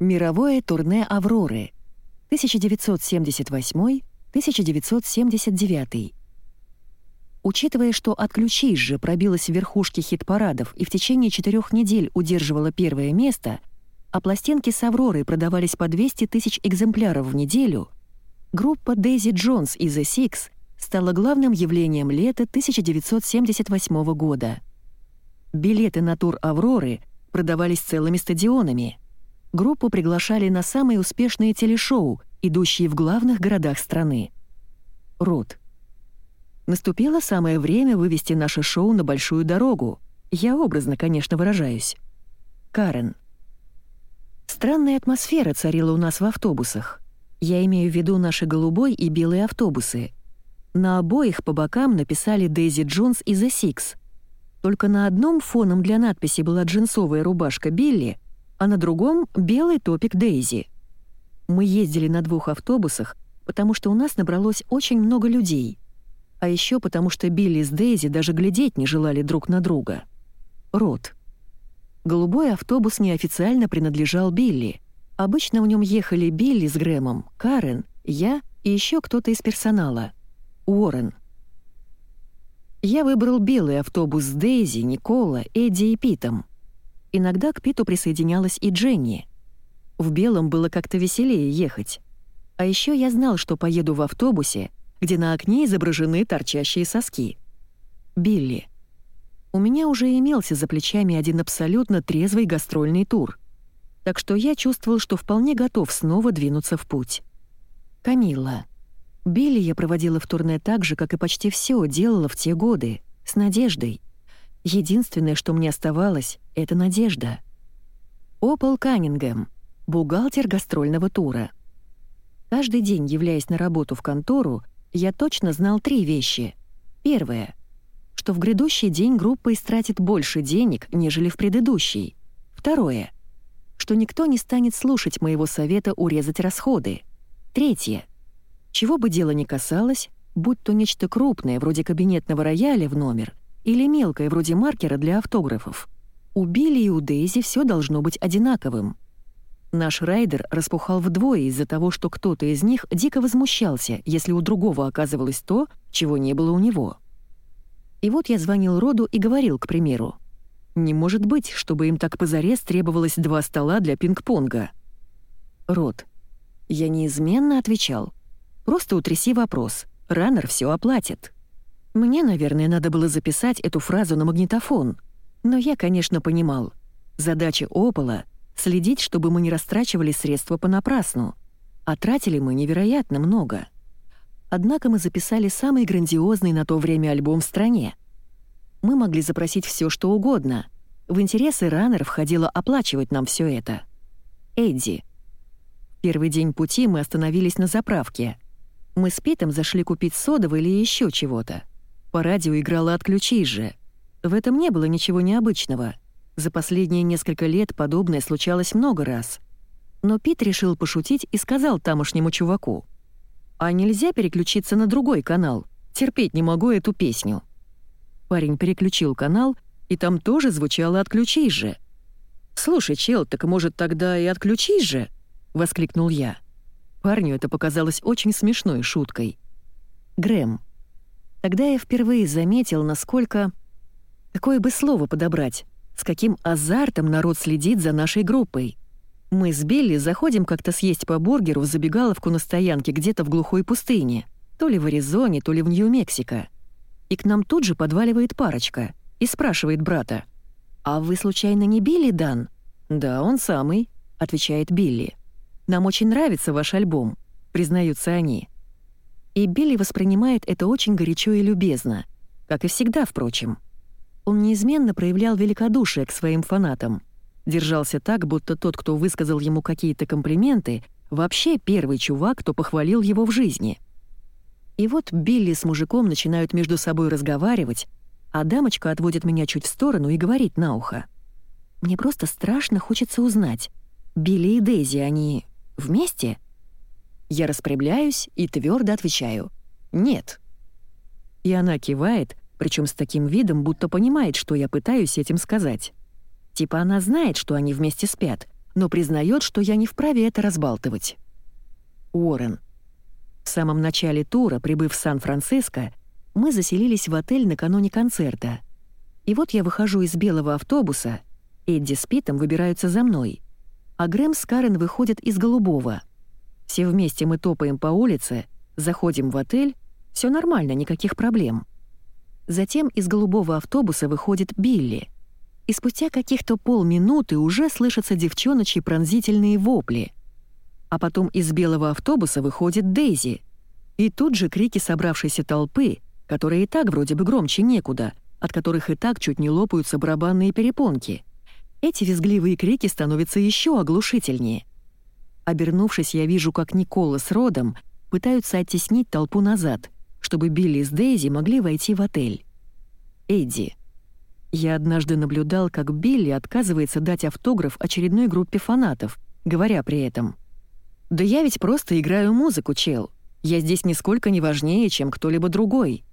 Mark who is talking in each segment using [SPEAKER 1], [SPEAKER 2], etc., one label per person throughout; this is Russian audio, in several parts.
[SPEAKER 1] Мировое турне «Авроры» 1978-1979. Учитывая, что «Отключись же» пробилась в верхушке хит-парадов и в течение четырех недель удерживала первое место, а пластинки с «Авророй» продавались по 200 тысяч экземпляров в неделю, группа Дейзи Джонс и The Six стала главным явлением лета 1978 года. Билеты на тур «Авроры» продавались целыми стадионами. Группу приглашали на самые успешные телешоу, идущие в главных городах страны. Рот. Наступило самое время вывести наше шоу на большую дорогу. Я образно, конечно, выражаюсь. Карен. Странная атмосфера царила у нас в автобусах. Я имею в виду наши голубой и белые автобусы. На обоих по бокам написали «Дейзи Джонс» и «The Six», только на одном фоном для надписи была джинсовая рубашка Билли, а на другом — белый топик Дейзи. Мы ездили на двух автобусах, потому что у нас набралось очень много людей. А еще потому что Билли с Дейзи даже глядеть не желали друг на друга. Рот. Голубой автобус неофициально принадлежал Билли. Обычно в нем ехали Билли с Грэмом, Карен, я и еще кто-то из персонала. Уоррен. Я выбрал белый автобус с Дейзи, Никола, Эдди и Питом. Иногда к Питу присоединялась и Дженни. В белом было как-то веселее ехать. А еще я знал, что поеду в автобусе, где на окне изображены торчащие соски. Билли. У меня уже имелся за плечами один абсолютно трезвый гастрольный тур. Так что я чувствовал, что вполне готов снова двинуться в путь. Камилла. Билли я проводила в турне так же, как и почти все делала в те годы, с надеждой. Единственное, что мне оставалось, — это надежда. Опол Каннингем, бухгалтер гастрольного тура. Каждый день, являясь на работу в контору, я точно знал три вещи. Первое — что в грядущий день группа истратит больше денег, нежели в предыдущий. Второе — что никто не станет слушать моего совета урезать расходы. Третье — чего бы дело ни касалось, будь то нечто крупное, вроде кабинетного рояля в номер, или мелкое, вроде маркера для автографов, у Билли и у Дейзи все должно быть одинаковым. Наш райдер распухал вдвое из-за того, что кто-то из них дико возмущался, если у другого оказывалось то, чего не было у него. И вот я звонил Роду и говорил, к примеру, «Не может быть, чтобы им так позарез требовалось два стола для пинг-понга». Род. Я неизменно отвечал — Просто утряси вопрос. Раннер все оплатит. Мне, наверное, надо было записать эту фразу на магнитофон. Но я, конечно, понимал. Задача Опола — следить, чтобы мы не растрачивали средства понапрасну. А тратили мы невероятно много. Однако мы записали самый грандиозный на то время альбом в стране. Мы могли запросить все, что угодно. В интересы Раннер входило оплачивать нам все это. Эдди. Первый день пути мы остановились на заправке — мы с Питом зашли купить содового или еще чего-то. По радио играла «Отключись же». В этом не было ничего необычного. За последние несколько лет подобное случалось много раз. Но Пит решил пошутить и сказал тамошнему чуваку. «А нельзя переключиться на другой канал? Терпеть не могу эту песню». Парень переключил канал, и там тоже звучало «Отключись же». «Слушай, чел, так может тогда и отключись же?» — воскликнул я. Парню это показалось очень смешной шуткой. Грэм. Тогда я впервые заметил, насколько... Какое бы слово подобрать? С каким азартом народ следит за нашей группой? Мы с Билли заходим как-то съесть по бургеру в забегаловку на стоянке где-то в глухой пустыне, то ли в Аризоне, то ли в Нью-Мексико. И к нам тут же подваливает парочка и спрашивает брата. «А вы случайно не Билли, Дан?» «Да, он самый», — отвечает Билли. Нам очень нравится ваш альбом», — признаются они. И Билли воспринимает это очень горячо и любезно, как и всегда, впрочем. Он неизменно проявлял великодушие к своим фанатам. Держался так, будто тот, кто высказал ему какие-то комплименты, вообще первый чувак, кто похвалил его в жизни. И вот Билли с мужиком начинают между собой разговаривать, а дамочка отводит меня чуть в сторону и говорит на ухо. «Мне просто страшно хочется узнать, Билли и Дейзи, они Вместе? Я распрямляюсь и твердо отвечаю «нет». И она кивает, причем с таким видом, будто понимает, что я пытаюсь этим сказать. Типа она знает, что они вместе спят, но признает, что я не вправе это разбалтывать. Уоррен. В самом начале тура, прибыв в Сан-Франциско, мы заселились в отель накануне концерта. И вот я выхожу из белого автобуса, Эдди с Питом выбираются за мной, а Грэм с Карен выходят из голубого. Все вместе мы топаем по улице, заходим в отель, все нормально, никаких проблем. Затем из голубого автобуса выходит Билли. И спустя каких-то полминуты уже слышатся девчоночьи пронзительные вопли. А потом из белого автобуса выходит Дейзи. И тут же крики собравшейся толпы, которые и так вроде бы громче некуда, от которых и так чуть не лопаются барабанные перепонки. Эти визгливые крики становятся еще оглушительнее. Обернувшись, я вижу, как Никола с Родом пытаются оттеснить толпу назад, чтобы Билли с Дейзи могли войти в отель. Эдди. Я однажды наблюдал, как Билли отказывается дать автограф очередной группе фанатов, говоря при этом «Да я ведь просто играю музыку, чел. Я здесь нисколько не важнее, чем кто-либо другой».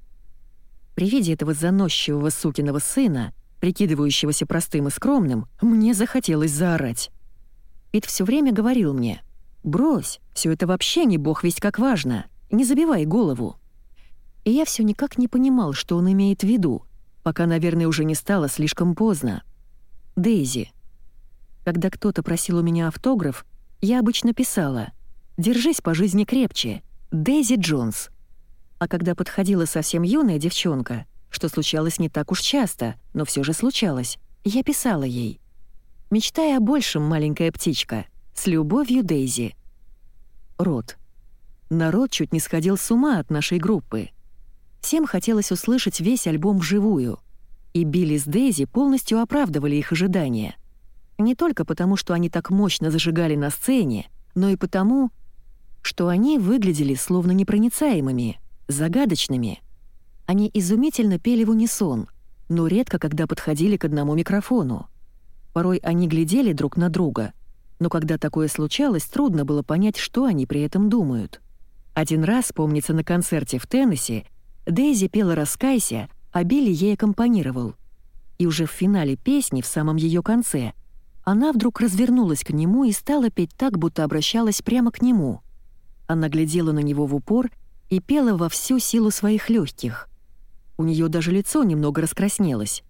[SPEAKER 1] При виде этого заносчивого сукиного сына, прикидывающегося простым и скромным, мне захотелось заорать. Пит все время говорил мне «Брось, все это вообще не бог весть как важно, не забивай голову» и я все никак не понимал, что он имеет в виду, пока, наверное, уже не стало слишком поздно. Дейзи. Когда кто-то просил у меня автограф, я обычно писала «Держись по жизни крепче, Дейзи Джонс». А когда подходила совсем юная девчонка, что случалось не так уж часто, но все же случалось, я писала ей «Мечтай о большем, маленькая птичка, с любовью, Дейзи». Рот. Народ чуть не сходил с ума от нашей группы. Всем хотелось услышать весь альбом вживую, и Билли с Дейзи полностью оправдывали их ожидания. Не только потому, что они так мощно зажигали на сцене, но и потому, что они выглядели словно непроницаемыми, загадочными. Они изумительно пели в унисон, но редко когда подходили к одному микрофону. Порой они глядели друг на друга, но когда такое случалось, трудно было понять, что они при этом думают. Один раз, помнится, на концерте в Теннесси, Дейзи пела «Раскайся», а Билли ей аккомпанировал. И уже в финале песни, в самом ее конце, она вдруг развернулась к нему и стала петь так, будто обращалась прямо к нему. Она глядела на него в упор и пела во всю силу своих легких. У нее даже лицо немного раскраснелось.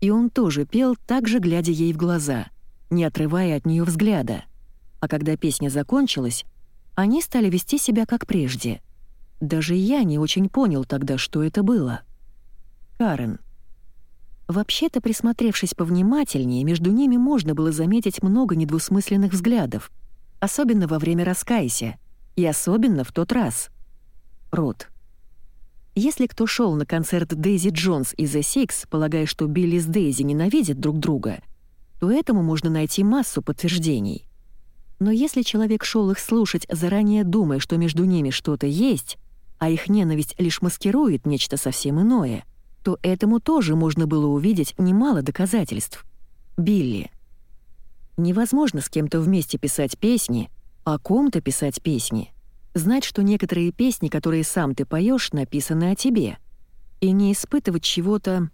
[SPEAKER 1] И он тоже пел, также глядя ей в глаза, не отрывая от нее взгляда. А когда песня закончилась, они стали вести себя как прежде — даже я не очень понял тогда, что это было. Карен. Вообще-то, присмотревшись повнимательнее, между ними можно было заметить много недвусмысленных взглядов, особенно во время раскаяся, и особенно в тот раз. Рот. Если кто шел на концерт Дейзи Джонс и The Six, полагая, что Билли с Дейзи ненавидят друг друга, то этому можно найти массу подтверждений. Но если человек шел их слушать, заранее думая, что между ними что-то есть, а их ненависть лишь маскирует нечто совсем иное, то этому тоже можно было увидеть немало доказательств. Билли. Невозможно с кем-то вместе писать песни, о ком-то писать песни. Знать, что некоторые песни, которые сам ты поешь, написаны о тебе. И не испытывать чего-то...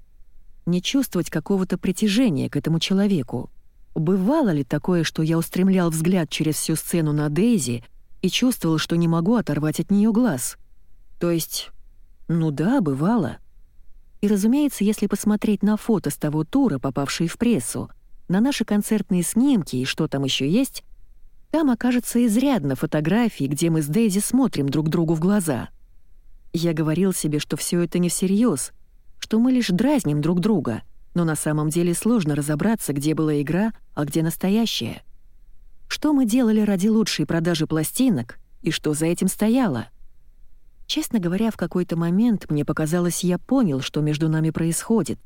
[SPEAKER 1] Не чувствовать какого-то притяжения к этому человеку. Бывало ли такое, что я устремлял взгляд через всю сцену на Дейзи и чувствовал, что не могу оторвать от нее глаз? То есть, ну да, бывало. И, разумеется, если посмотреть на фото с того тура, попавшие в прессу, на наши концертные снимки и что там еще есть, там окажется изрядно фотографий, где мы с Дейзи смотрим друг другу в глаза. Я говорил себе, что все это не всерьез, что мы лишь дразним друг друга, но на самом деле сложно разобраться, где была игра, а где настоящая. Что мы делали ради лучшей продажи пластинок и что за этим стояло — Честно говоря, в какой-то момент мне показалось, я понял, что между нами происходит,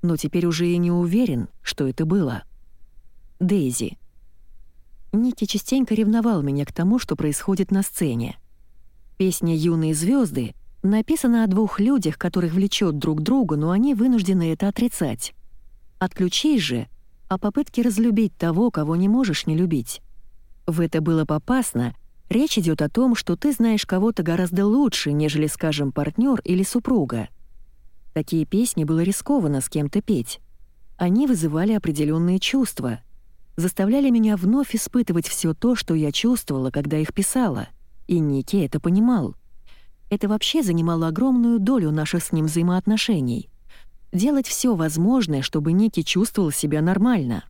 [SPEAKER 1] но теперь уже и не уверен, что это было. Дейзи. Ники частенько ревновал меня к тому, что происходит на сцене. Песня «Юные звезды» написана о двух людях, которых влечет друг друга, но они вынуждены это отрицать. «Отключись же» о попытке разлюбить того, кого не можешь не любить. В это было попасно — Речь идет о том, что ты знаешь кого-то гораздо лучше, нежели, скажем, партнер или супруга. Такие песни было рискованно с кем-то петь. Они вызывали определенные чувства. Заставляли меня вновь испытывать все то, что я чувствовала, когда их писала, и Ники это понимал. Это вообще занимало огромную долю наших с ним взаимоотношений. Делать все возможное, чтобы Ники чувствовал себя нормально,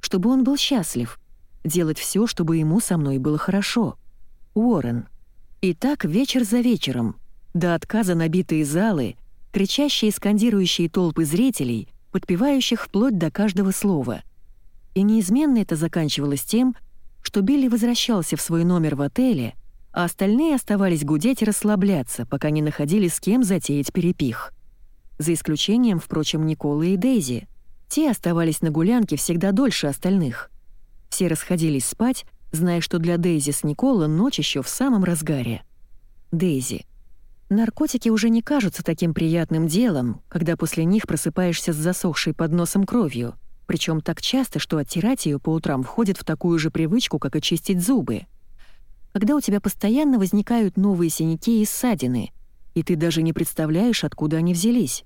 [SPEAKER 1] чтобы он был счастлив, делать все, чтобы ему со мной было хорошо. Уоррен. И так вечер за вечером, до отказа набитые залы, кричащие и скандирующие толпы зрителей, подпевающих вплоть до каждого слова. И неизменно это заканчивалось тем, что Билли возвращался в свой номер в отеле, а остальные оставались гудеть и расслабляться, пока не находили с кем затеять перепих. За исключением, впрочем, Николы и Дейзи. Те оставались на гулянке всегда дольше остальных. Все расходились спать, зная, что для Дейзи с Никола ночь еще в самом разгаре. Дейзи. Наркотики уже не кажутся таким приятным делом, когда после них просыпаешься с засохшей под носом кровью, причем так часто, что оттирать ее по утрам входит в такую же привычку, как и чистить зубы. Когда у тебя постоянно возникают новые синяки и ссадины, и ты даже не представляешь, откуда они взялись.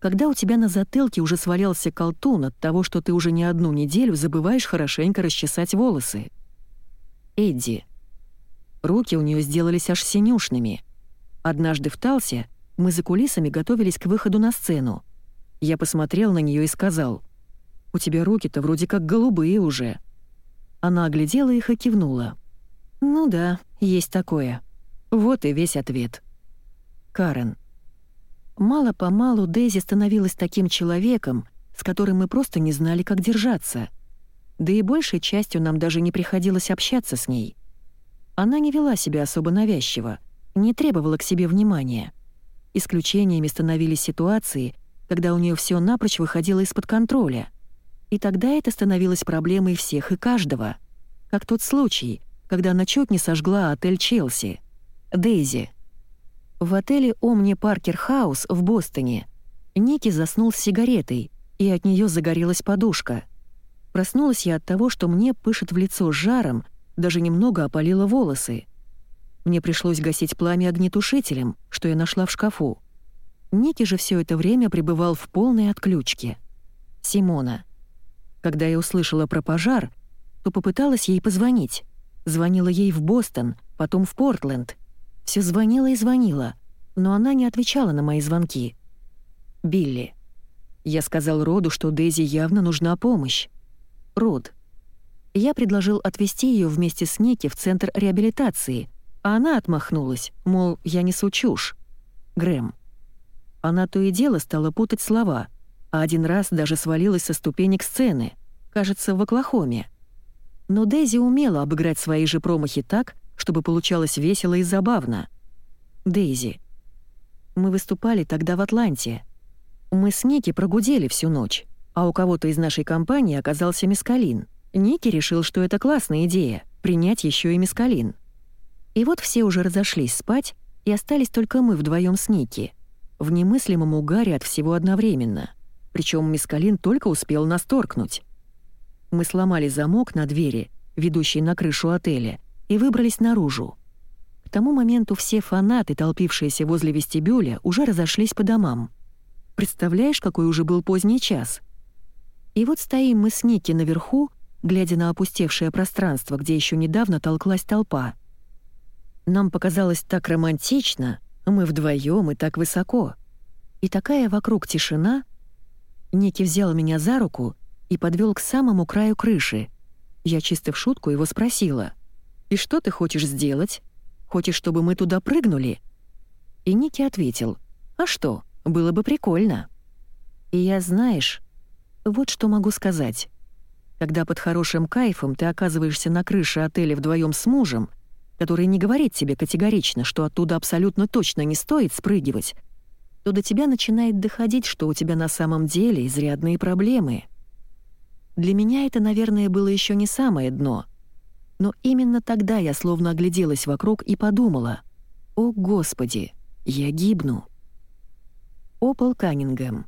[SPEAKER 1] Когда у тебя на затылке уже свалялся колтун от того, что ты уже не одну неделю забываешь хорошенько расчесать волосы. Эдди. Руки у нее сделались аж синюшными — Однажды в Талсе мы за кулисами готовились к выходу на сцену. Я посмотрел на нее и сказал, «У тебя руки-то вроде как голубые уже». Она оглядела их и кивнула. «Ну да, есть такое. Вот и весь ответ». Карен. Мало-помалу Дейзи становилась таким человеком, с которым мы просто не знали, как держаться. Да и большей частью нам даже не приходилось общаться с ней. Она не вела себя особо навязчиво, не требовала к себе внимания. Исключениями становились ситуации, когда у нее все напрочь выходило из-под контроля. И тогда это становилось проблемой всех и каждого. Как тот случай, когда она чуть не сожгла отель «Челси». Дейзи. В отеле «Омни Паркер Хаус» в Бостоне Ники заснул с сигаретой, и от нее загорелась подушка. Проснулась я от того, что мне пышет в лицо жаром, даже немного опалило волосы. Мне пришлось гасить пламя огнетушителем, что я нашла в шкафу. Ники же все это время пребывал в полной отключке. Симона. Когда я услышала про пожар, то попыталась ей позвонить. Звонила ей в Бостон, потом в Портленд. Все звонила и звонила, но она не отвечала на мои звонки. Билли. Я сказал Роду, что Дейзи явно нужна помощь. Род. Я предложил отвезти ее вместе с Ники в центр реабилитации, а она отмахнулась, мол, я несу чушь. Грэм. Она то и дело стала путать слова, а один раз даже свалилась со ступенек сцены, кажется, в Оклахоме. Но Дейзи умела обыграть свои же промахи так, чтобы получалось весело и забавно. Дейзи. Мы выступали тогда в Атланте. Мы с Ники прогудели всю ночь, а у кого-то из нашей компании оказался мискалин. Ники решил, что это классная идея — принять еще и мискалин. И вот все уже разошлись спать, и остались только мы вдвоем с Ники, в немыслимом угаре от всего одновременно. Причем Мискалин только успел нас торкнуть. Мы сломали замок на двери, ведущей на крышу отеля, и выбрались наружу. К тому моменту все фанаты, толпившиеся возле вестибюля, уже разошлись по домам. Представляешь, какой уже был поздний час? И вот стоим мы с Ники наверху, глядя на опустевшее пространство, где еще недавно толклась толпа — нам показалось так романтично, мы вдвоем и так высоко. И такая вокруг тишина. Ники взял меня за руку и подвел к самому краю крыши. Я чисто в шутку его спросила. «И что ты хочешь сделать? Хочешь, чтобы мы туда прыгнули?» И Ники ответил. «А что, было бы прикольно». И я, знаешь, вот что могу сказать. Когда под хорошим кайфом ты оказываешься на крыше отеля вдвоем с мужем — который не говорит тебе категорично, что оттуда абсолютно точно не стоит спрыгивать, то до тебя начинает доходить, что у тебя на самом деле изрядные проблемы. Для меня это, наверное, было еще не самое дно. Но именно тогда я словно огляделась вокруг и подумала, «О, Господи, я гибну». Опол Каннингем.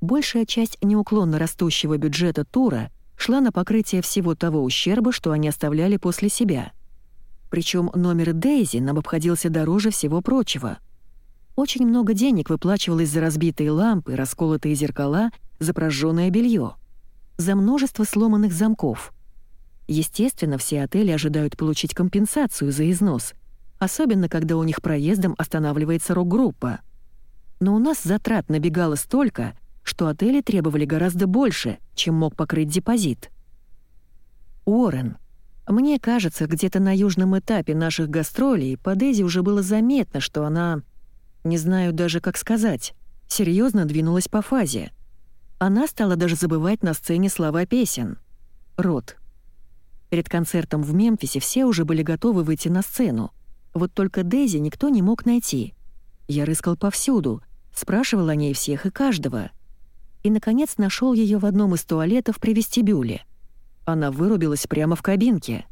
[SPEAKER 1] Большая часть неуклонно растущего бюджета тура шла на покрытие всего того ущерба, что они оставляли после себя — причем номер Дейзи нам обходился дороже всего прочего. Очень много денег выплачивалось за разбитые лампы, расколотые зеркала, за прожженное белье. за множество сломанных замков. Естественно, все отели ожидают получить компенсацию за износ, особенно когда у них проездом останавливается рок-группа. Но у нас затрат набегало столько, что отели требовали гораздо больше, чем мог покрыть депозит. Уоррен. Мне кажется, где-то на южном этапе наших гастролей по Дейзи уже было заметно, что она, не знаю даже как сказать, серьезно двинулась по фазе. Она стала даже забывать на сцене слова песен. Рот. Перед концертом в Мемфисе все уже были готовы выйти на сцену. Вот только Дейзи никто не мог найти. Я рыскал повсюду, спрашивал о ней всех и каждого. И, наконец, нашел ее в одном из туалетов при вестибюле. Она вырубилась прямо в кабинке.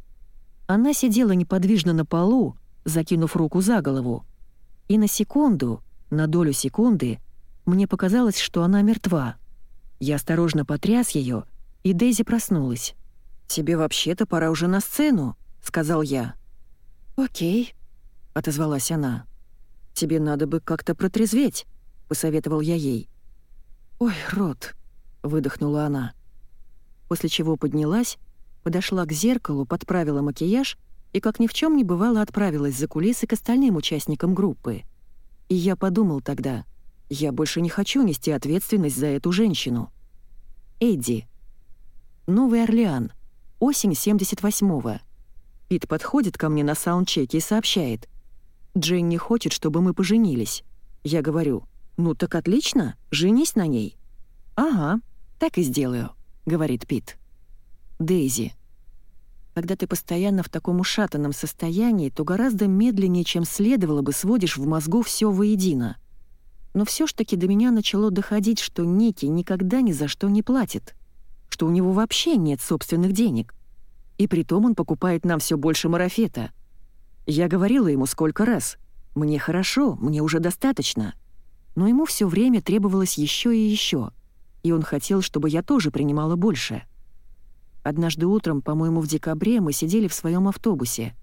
[SPEAKER 1] Она сидела неподвижно на полу, закинув руку за голову. И на секунду, на долю секунды, мне показалось, что она мертва. Я осторожно потряс ее, и Дейзи проснулась. «Тебе вообще-то пора уже на сцену», — сказал я. «Окей», — отозвалась она. «Тебе надо бы как-то протрезветь», — посоветовал я ей. «Ой, рот», — выдохнула она. После чего поднялась, подошла к зеркалу, подправила макияж и, как ни в чем не бывало, отправилась за кулисы к остальным участникам группы. И я подумал тогда, я больше не хочу нести ответственность за эту женщину. Эдди. Новый Орлеан. Осень 78-го. Пит подходит ко мне на саундчеке и сообщает. «Дженни хочет, чтобы мы поженились». Я говорю, «Ну так отлично, женись на ней». «Ага, так и сделаю», — говорит Пит. Дейзи. Когда ты постоянно в таком ушатанном состоянии, то гораздо медленнее, чем следовало бы, сводишь в мозгу все воедино. Но все ж таки до меня начало доходить, что Ники никогда ни за что не платит, что у него вообще нет собственных денег. И притом он покупает нам все больше марафета. Я говорила ему сколько раз, «Мне хорошо, мне уже достаточно». Но ему все время требовалось еще и еще, и он хотел, чтобы я тоже принимала больше. Однажды утром, по-моему, в декабре, мы сидели в своем автобусе.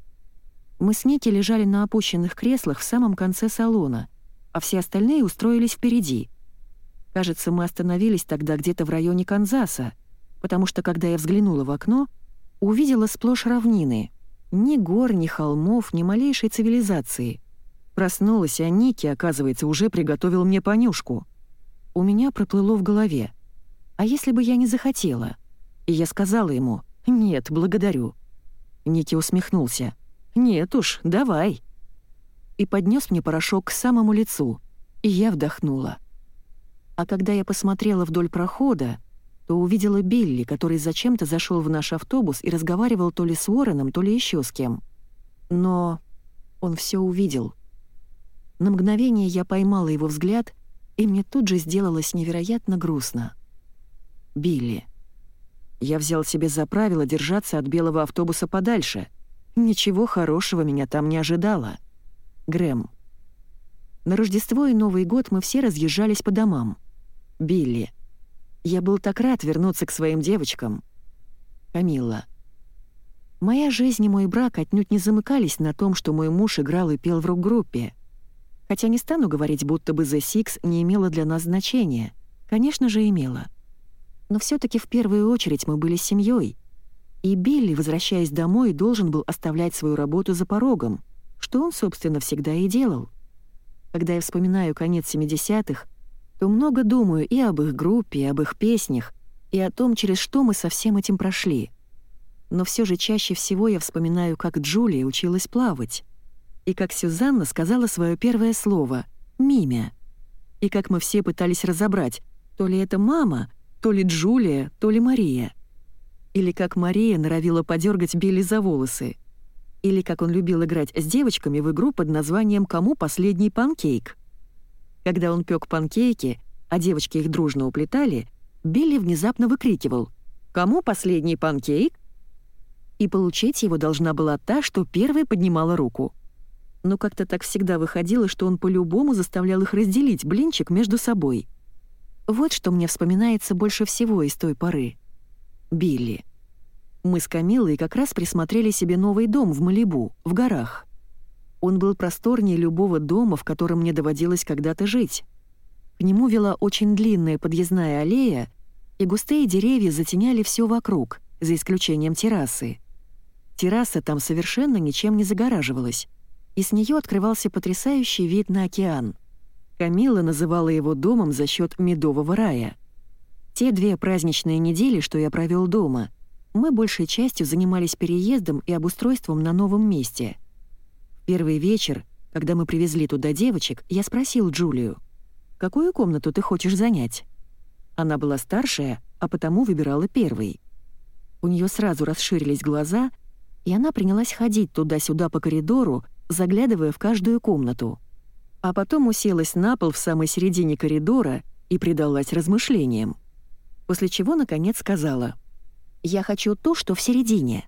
[SPEAKER 1] Мы с Ники лежали на опущенных креслах в самом конце салона — а все остальные устроились впереди. Кажется, мы остановились тогда где-то в районе Канзаса, потому что, когда я взглянула в окно, увидела сплошь равнины. Ни гор, ни холмов, ни малейшей цивилизации. Проснулась, а Ники, оказывается, уже приготовил мне понюшку. У меня проплыло в голове. А если бы я не захотела? И я сказала ему «Нет, благодарю». Ники усмехнулся. «Нет уж, давай» и поднес мне порошок к самому лицу, и я вдохнула. А когда я посмотрела вдоль прохода, то увидела Билли, который зачем-то зашел в наш автобус и разговаривал то ли с Уорреном, то ли еще с кем. Но он все увидел. На мгновение я поймала его взгляд, и мне тут же сделалось невероятно грустно. Билли. Я взял себе за правило держаться от белого автобуса подальше. Ничего хорошего меня там не ожидало. Грэм. На Рождество и Новый год мы все разъезжались по домам. Билли. Я был так рад вернуться к своим девочкам. Камилла. Моя жизнь и мой брак отнюдь не замыкались на том, что мой муж играл и пел в рок-группе. Хотя не стану говорить, будто бы The Six не имела для нас значения. Конечно же, имела. Но все таки в первую очередь мы были семьей. И Билли, возвращаясь домой, должен был оставлять свою работу за порогом — что он, собственно, всегда и делал. Когда я вспоминаю конец 70-х, то много думаю и об их группе, и об их песнях, и о том, через что мы со всем этим прошли. Но все же чаще всего я вспоминаю, как Джулия училась плавать, и как Сюзанна сказала свое первое слово «мимя», и как мы все пытались разобрать, то ли это мама, то ли Джулия, то ли Мария. Или как Мария норовила подергать Билли за волосы — или, как он любил играть с девочками в игру под названием «Кому последний панкейк?». Когда он пек панкейки, а девочки их дружно уплетали, Билли внезапно выкрикивал «Кому последний панкейк?». И получить его должна была та, что первой поднимала руку. Но как-то так всегда выходило, что он по-любому заставлял их разделить блинчик между собой. Вот что мне вспоминается больше всего из той поры. Билли. Мы с Камилой как раз присмотрели себе новый дом в Малибу, в горах. Он был просторнее любого дома, в котором мне доводилось когда-то жить. К нему вела очень длинная подъездная аллея, и густые деревья затеняли все вокруг, за исключением террасы. Терраса там совершенно ничем не загораживалась, и с нее открывался потрясающий вид на океан. Камила называла его домом за счет медового рая. Те две праздничные недели, что я провел дома, мы большей частью занимались переездом и обустройством на новом месте. Первый вечер, когда мы привезли туда девочек, я спросил Джулию, «Какую комнату ты хочешь занять?» Она была старшая, а потому выбирала первый. У нее сразу расширились глаза, и она принялась ходить туда-сюда по коридору, заглядывая в каждую комнату. А потом уселась на пол в самой середине коридора и предалась размышлениям. После чего, наконец, сказала, «Я хочу то, что в середине».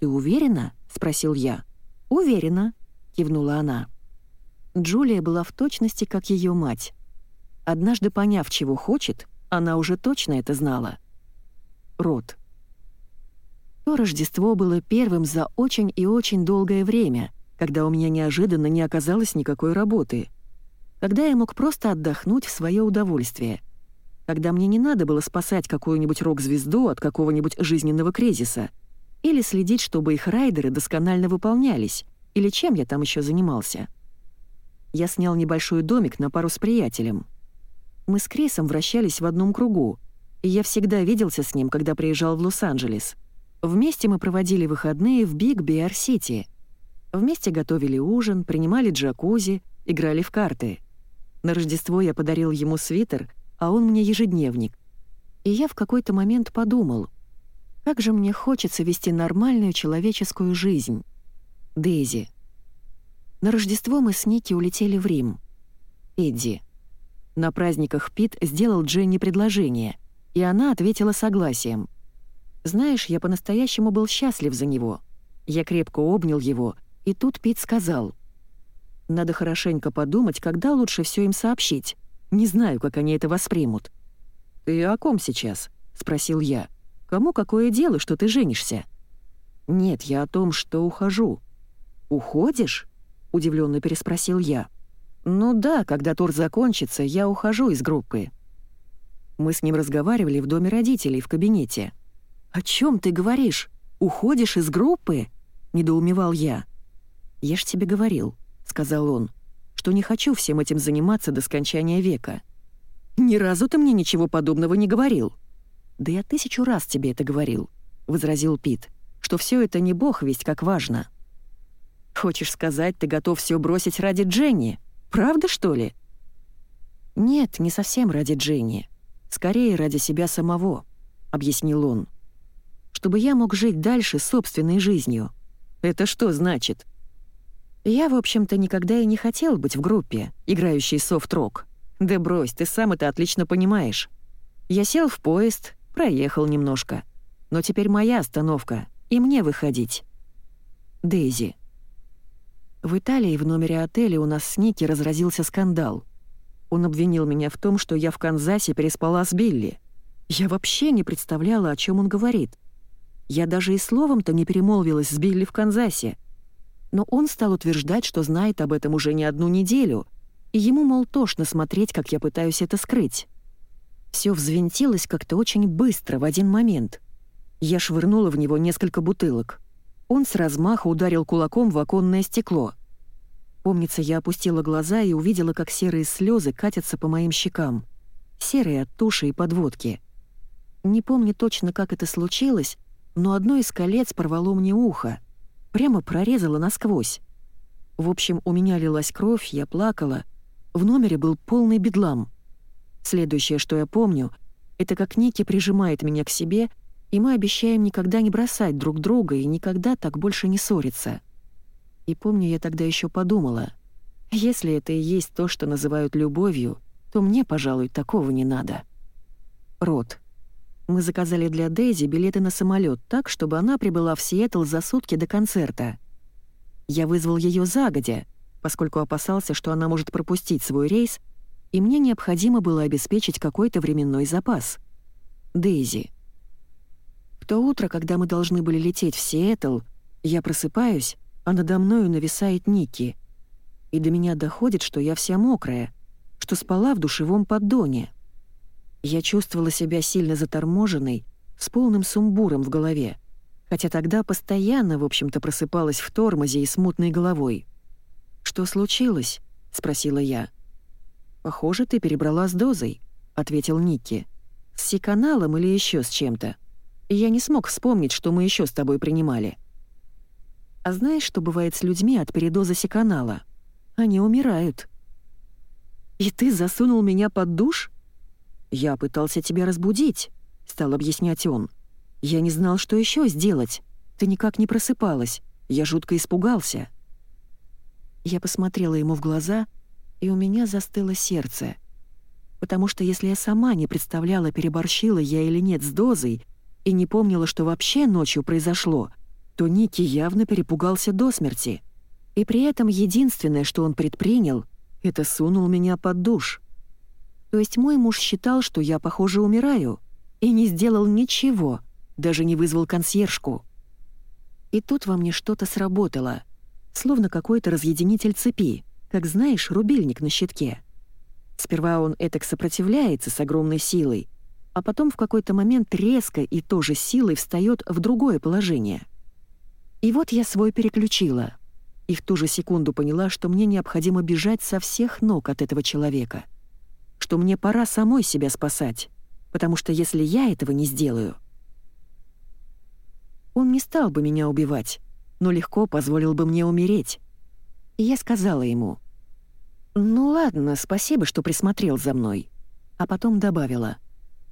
[SPEAKER 1] «Ты уверена?» — спросил я. «Уверена», — кивнула она. Джулия была в точности как ее мать. Однажды поняв, чего хочет, она уже точно это знала. Рот. То Рождество было первым за очень и очень долгое время, когда у меня неожиданно не оказалось никакой работы. Когда я мог просто отдохнуть в свое удовольствие. Когда мне не надо было спасать какую-нибудь рок-звезду от какого-нибудь жизненного кризиса. Или следить, чтобы их райдеры досконально выполнялись. Или чем я там еще занимался. Я снял небольшой домик на пару с приятелем. Мы с Крисом вращались в одном кругу, и я всегда виделся с ним, когда приезжал в Лос-Анджелес — Вместе мы проводили выходные в Биг Биар-Сити. Вместе готовили ужин, принимали джакузи, играли в карты. На Рождество я подарил ему свитер, а он мне ежедневник. И я в какой-то момент подумал, как же мне хочется вести нормальную человеческую жизнь. Дейзи. На Рождество мы с Ники улетели в Рим. Эдди. На праздниках Пит сделал Дженни предложение, и она ответила согласием — знаешь, я по-настоящему был счастлив за него. Я крепко обнял его, и тут Пит сказал. «Надо хорошенько подумать, когда лучше все им сообщить. Не знаю, как они это воспримут». «Ты о ком сейчас?» — спросил я. «Кому какое дело, что ты женишься?» «Нет, я о том, что ухожу». «Уходишь?» — удивленно переспросил я. «Ну да, когда тур закончится, я ухожу из группы». Мы с ним разговаривали в доме родителей в кабинете. «О чем ты говоришь? Уходишь из группы?» — недоумевал я. «Я ж тебе говорил», — сказал он, «что не хочу всем этим заниматься до скончания века». «Ни разу ты мне ничего подобного не говорил». «Да я тысячу раз тебе это говорил», — возразил Пит, «что все это не бог весть как важно». «Хочешь сказать, ты готов все бросить ради Дженни? Правда, что ли?» «Нет, не совсем ради Дженни. Скорее ради себя самого», — объяснил он чтобы я мог жить дальше собственной жизнью. Это что значит? Я, в общем-то, никогда и не хотел быть в группе, играющей софт-рок. Да брось, ты сам это отлично понимаешь. Я сел в поезд, проехал немножко. Но теперь моя остановка, и мне выходить. Дейзи. В Италии в номере отеля у нас с Ники разразился скандал. Он обвинил меня в том, что я в Канзасе переспала с Билли. Я вообще не представляла, о чем он говорит. Я даже и словом-то не перемолвилась с Билли в Канзасе. Но он стал утверждать, что знает об этом уже не одну неделю, и ему, мол, тошно смотреть, как я пытаюсь это скрыть. Все взвинтилось как-то очень быстро, в один момент. Я швырнула в него несколько бутылок. Он с размаха ударил кулаком в оконное стекло. Помнится, я опустила глаза и увидела, как серые слезы катятся по моим щекам. Серые от туши и подводки. Не помню точно, как это случилось, но одно из колец порвало мне ухо, прямо прорезало насквозь. В общем, у меня лилась кровь, я плакала. В номере был полный бедлам. Следующее, что я помню, это как Ники прижимает меня к себе, и мы обещаем никогда не бросать друг друга и никогда так больше не ссориться. И помню, я тогда еще подумала, если это и есть то, что называют любовью, то мне, пожалуй, такого не надо. Рот. Мы заказали для Дейзи билеты на самолет так, чтобы она прибыла в Сиэтл за сутки до концерта. Я вызвал ее загодя, поскольку опасался, что она может пропустить свой рейс, и мне необходимо было обеспечить какой-то временной запас. Дейзи. В то утро, когда мы должны были лететь в Сиэтл, я просыпаюсь, а надо мною нависает Ники. И до меня доходит, что я вся мокрая, что спала в душевом поддоне. Я чувствовала себя сильно заторможенной, с полным сумбуром в голове, хотя тогда постоянно, в общем-то, просыпалась в тормозе и смутной головой. «Что случилось?» — спросила я. «Похоже, ты перебрала с дозой», — ответил Никки. «С секаналом или еще с чем-то. Я не смог вспомнить, что мы еще с тобой принимали». «А знаешь, что бывает с людьми от передоза секанала? Они умирают». «И ты засунул меня под душ?» «Я пытался тебя разбудить», — стал объяснять он. «Я не знал, что еще сделать. Ты никак не просыпалась. Я жутко испугался». Я посмотрела ему в глаза, и у меня застыло сердце. Потому что если я сама не представляла, переборщила я или нет с дозой, и не помнила, что вообще ночью произошло, то Ники явно перепугался до смерти. И при этом единственное, что он предпринял, это сунул меня под душ. То есть мой муж считал, что я, похоже, умираю, и не сделал ничего, даже не вызвал консьержку. И тут во мне что-то сработало, словно какой-то разъединитель цепи, как знаешь, рубильник на щитке. Сперва он этак сопротивляется с огромной силой, а потом в какой-то момент резко и тоже силой встает в другое положение. И вот я свой переключила, и в ту же секунду поняла, что мне необходимо бежать со всех ног от этого человека, что мне пора самой себя спасать, потому что если я этого не сделаю... Он не стал бы меня убивать, но легко позволил бы мне умереть. И я сказала ему, «Ну ладно, спасибо, что присмотрел за мной». А потом добавила,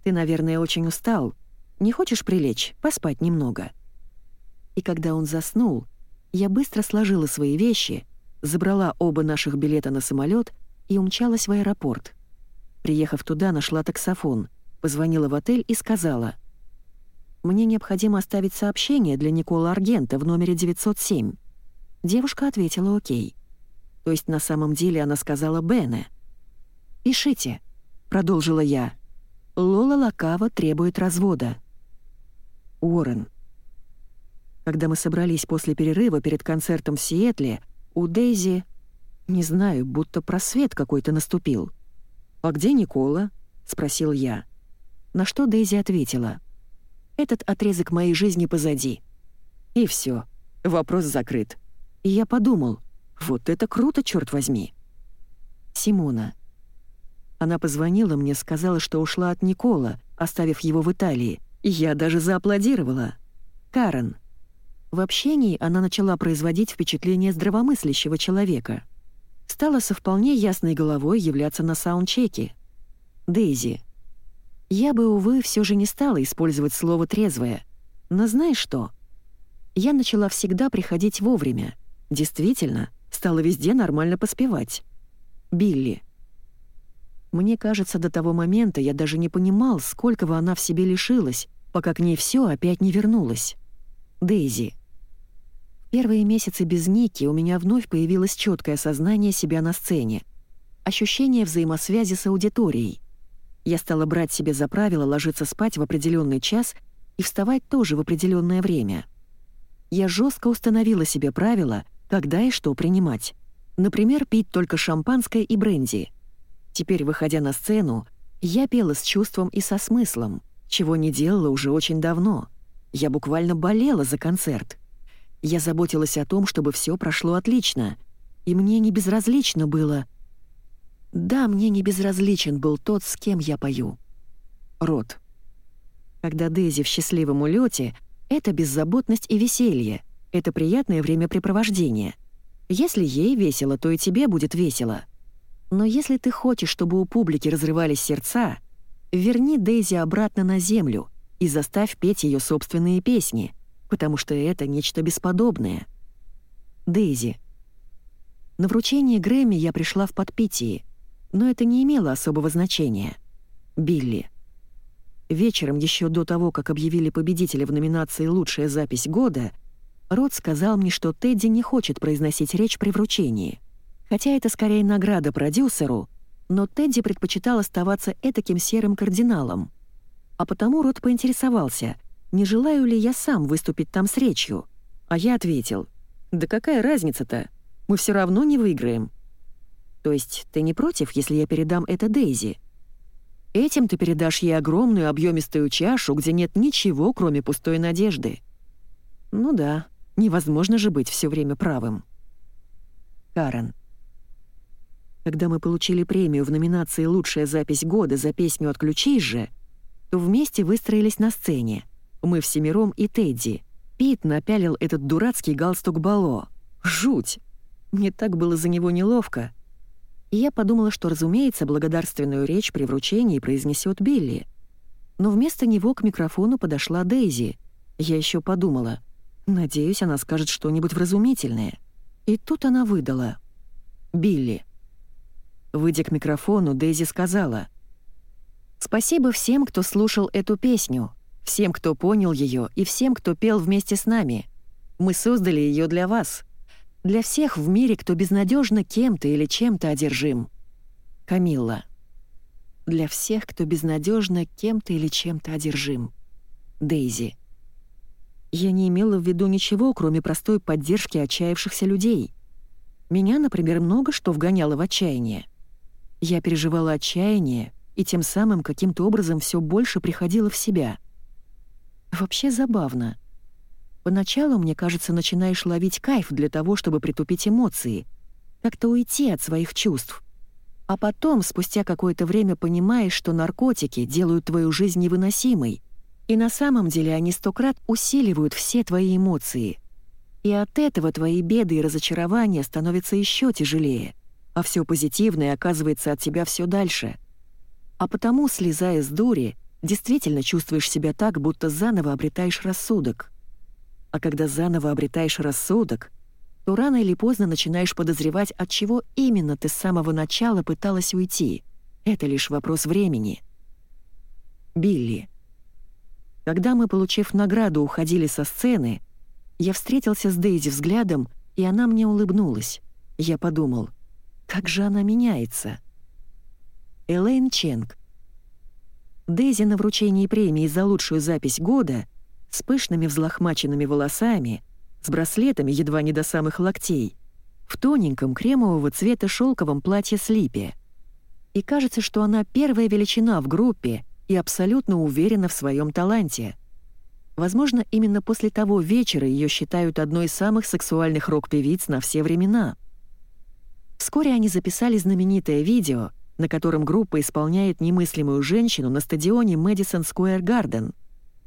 [SPEAKER 1] «Ты, наверное, очень устал. Не хочешь прилечь, поспать немного?» И когда он заснул, я быстро сложила свои вещи, забрала оба наших билета на самолет и умчалась в аэропорт. Приехав туда, нашла таксофон, позвонила в отель и сказала, «Мне необходимо оставить сообщение для Никола Аргента в номере 907». Девушка ответила «Окей». То есть на самом деле она сказала «Бене». «Пишите», — продолжила я. «Лола Лакава требует развода». Уоррен. Когда мы собрались после перерыва перед концертом в Сиэтле, у Дейзи, не знаю, будто просвет какой-то наступил. «А где Никола?» — спросил я. На что Дейзи ответила. «Этот отрезок моей жизни позади». И все, вопрос закрыт. И я подумал, вот это круто, черт возьми. Симона. Она позвонила мне, сказала, что ушла от Никола, оставив его в Италии, и я даже зааплодировала. Карен. В общении она начала производить впечатление здравомыслящего человека. Стала со вполне ясной головой являться на саундчеке. Дейзи. Я бы, увы, все же не стала использовать слово «трезвое». Но знаешь что? Я начала всегда приходить вовремя — Действительно, стала везде нормально поспевать. Билли. Мне кажется, до того момента я даже не понимал, сколько она в себе лишилась, пока к ней все опять не вернулось. Дейзи. Первые месяцы без Ники у меня вновь появилось четкое сознание себя на сцене. Ощущение взаимосвязи с аудиторией. Я стала брать себе за правило ложиться спать в определенный час и вставать тоже в определенное время. Я жестко установила себе правило — когда и что принимать. Например, пить только шампанское и бренди. Теперь, выходя на сцену, я пела с чувством и со смыслом, чего не делала уже очень давно. Я буквально болела за концерт. Я заботилась о том, чтобы все прошло отлично, и мне не безразлично было... Да, мне не безразличен был тот, с кем я пою. Рот. Когда Дейзи в счастливом улете, это беззаботность и веселье, это приятное времяпрепровождение. Если ей весело, то и тебе будет весело. Но если ты хочешь, чтобы у публики разрывались сердца, верни Дейзи обратно на землю и заставь петь ее собственные песни, потому что это нечто бесподобное. Дейзи. На вручение Грэмми я пришла в подпитии, но это не имело особого значения. Билли. Вечером, еще до того, как объявили победителя в номинации «Лучшая запись года», Рот сказал мне, что Тедди не хочет произносить речь при вручении. Хотя это скорее награда продюсеру, но Тедди предпочитал оставаться этаким серым кардиналом. А потому Рот поинтересовался, не желаю ли я сам выступить там с речью. А я ответил, «Да какая разница-то? Мы все равно не выиграем». «То есть ты не против, если я передам это Дейзи?» Этим ты передашь ей огромную объемистую чашу, где нет ничего, кроме пустой надежды. Ну да, невозможно же быть все время правым. Карен. Когда мы получили премию в номинации «Лучшая запись года» за песню «Отключись же», то вместе выстроились на сцене. Мы всемиром и Тедди. Пит напялил этот дурацкий галстук Бало. Жуть! Мне так было за него неловко. И я подумала, что, разумеется, благодарственную речь при вручении произнесет Билли. Но вместо него к микрофону подошла Дейзи. Я еще подумала. Надеюсь, она скажет что-нибудь вразумительное. И тут она выдала. «Билли». Выйдя к микрофону, Дейзи сказала. «Спасибо всем, кто слушал эту песню, всем, кто понял ее, и всем, кто пел вместе с нами. Мы создали ее для вас. Для всех в мире, кто безнадежно кем-то или чем-то одержим. Камилла. Для всех, кто безнадежно кем-то или чем-то одержим. Дейзи. Я не имела в виду ничего, кроме простой поддержки отчаявшихся людей. Меня, например, много что вгоняло в отчаяние. Я переживала отчаяние, и тем самым каким-то образом все больше приходила в себя. Вообще забавно — Поначалу, мне кажется, начинаешь ловить кайф для того, чтобы притупить эмоции, как-то уйти от своих чувств. А потом, спустя какое-то время, понимаешь, что наркотики делают твою жизнь невыносимой, и на самом деле они сто крат усиливают все твои эмоции. И от этого твои беды и разочарования становятся еще тяжелее, а все позитивное оказывается от тебя все дальше. А потому, слезая с дури, действительно чувствуешь себя так, будто заново обретаешь рассудок — а когда заново обретаешь рассудок, то рано или поздно начинаешь подозревать, от чего именно ты с самого начала пыталась уйти. Это лишь вопрос времени. Билли. Когда мы, получив награду, уходили со сцены, я встретился с Дейзи взглядом, и она мне улыбнулась. Я подумал, как же она меняется. Элейн Ченг. Дейзи на вручении премии за лучшую запись года — с пышными взлохмаченными волосами, с браслетами едва не до самых локтей, в тоненьком кремового цвета шелковом платье слипе. И кажется, что она первая величина в группе и абсолютно уверена в своем таланте. Возможно, именно после того вечера ее считают одной из самых сексуальных рок-певиц на все времена. Вскоре они записали знаменитое видео, на котором группа исполняет немыслимую женщину на стадионе Мэдисон Сквер Гарден —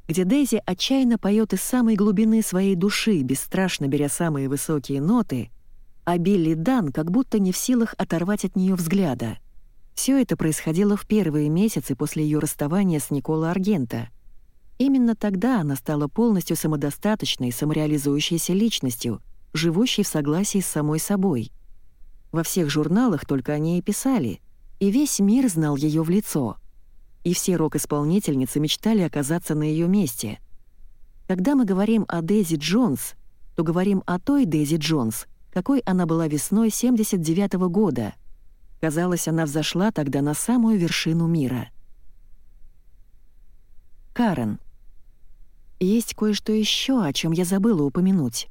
[SPEAKER 1] где Дейзи отчаянно поет из самой глубины своей души, бесстрашно беря самые высокие ноты, а Билли Дан как будто не в силах оторвать от нее взгляда. Все это происходило в первые месяцы после ее расставания с Никола Аргента. Именно тогда она стала полностью самодостаточной, самореализующейся личностью, живущей в согласии с самой собой. Во всех журналах только о ней и писали, и весь мир знал ее в лицо — и все рок-исполнительницы мечтали оказаться на ее месте. Когда мы говорим о Дейзи Джонс, то говорим о той Дейзи Джонс, какой она была весной 79 -го года. Казалось, она взошла тогда на самую вершину мира. Карен. Есть кое-что еще, о чем я забыла упомянуть.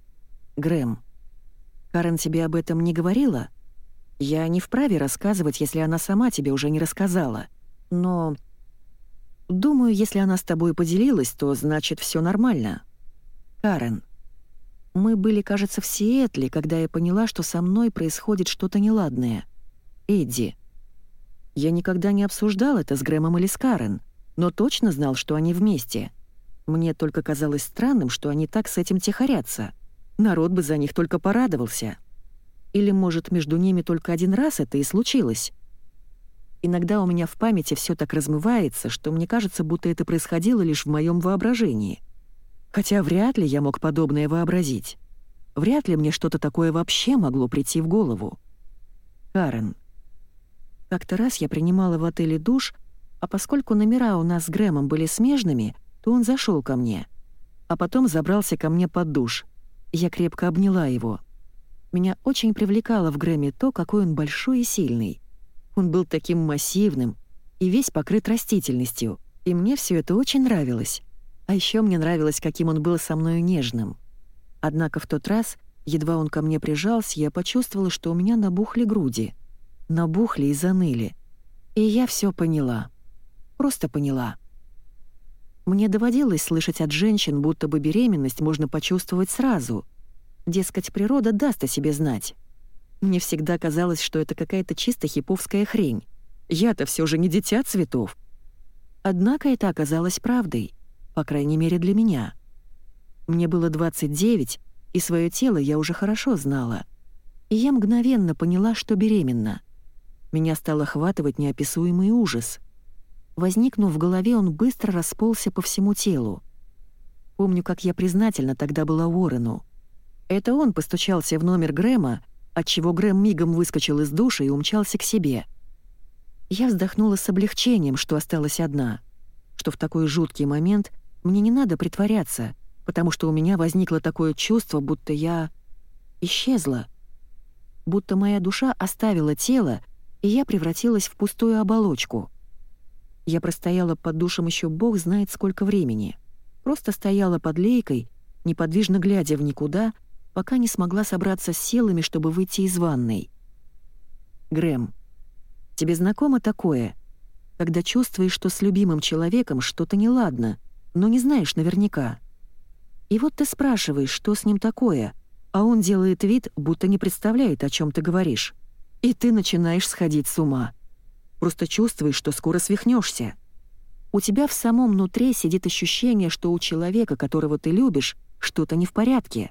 [SPEAKER 1] Грэм. Карен тебе об этом не говорила? Я не вправе рассказывать, если она сама тебе уже не рассказала. Но Думаю, если она с тобой поделилась, то значит все нормально. Карен. Мы были, кажется, в Сиэтле, когда я поняла, что со мной происходит что-то неладное. Эдди. Я никогда не обсуждал это с Грэмом или с Карен, но точно знал, что они вместе. Мне только казалось странным, что они так с этим тихорятся. Народ бы за них только порадовался. Или, может, между ними только один раз это и случилось. Иногда у меня в памяти все так размывается, что мне кажется, будто это происходило лишь в моем воображении. Хотя вряд ли я мог подобное вообразить. Вряд ли мне что-то такое вообще могло прийти в голову. Карен. Как-то раз я принимала в отеле душ, а поскольку номера у нас с Грэмом были смежными, то он зашел ко мне. А потом забрался ко мне под душ. Я крепко обняла его. Меня очень привлекало в Грэме то, какой он большой и сильный. Он был таким массивным и весь покрыт растительностью, и мне все это очень нравилось. А еще мне нравилось, каким он был со мною нежным. Однако в тот раз, едва он ко мне прижался, я почувствовала, что у меня набухли груди. Набухли и заныли. И я все поняла. Просто поняла. Мне доводилось слышать от женщин, будто бы беременность можно почувствовать сразу. Дескать, природа даст о себе знать. Мне всегда казалось, что это какая-то чисто хиповская хрень. Я-то все же не дитя цветов. Однако это оказалось правдой, по крайней мере для меня. Мне было 29, и свое тело я уже хорошо знала. И я мгновенно поняла, что беременна. Меня стал охватывать неописуемый ужас. Возникнув в голове, он быстро расползся по всему телу. Помню, как я признательна тогда была Уоррену. Это он постучался в номер Грэма, отчего Грэм мигом выскочил из душа и умчался к себе. Я вздохнула с облегчением, что осталась одна, что в такой жуткий момент мне не надо притворяться, потому что у меня возникло такое чувство, будто я исчезла, будто моя душа оставила тело, и я превратилась в пустую оболочку — я простояла под душем еще бог знает сколько времени. Просто стояла под лейкой, неподвижно глядя в никуда, пока не смогла собраться с силами, чтобы выйти из ванной. Грэм, тебе знакомо такое, когда чувствуешь, что с любимым человеком что-то неладно, но не знаешь наверняка. И вот ты спрашиваешь, что с ним такое, а он делает вид, будто не представляет, о чем ты говоришь. И ты начинаешь сходить с ума. Просто чувствуешь, что скоро свихнешься. У тебя в самом нутре сидит ощущение, что у человека, которого ты любишь, что-то не в порядке.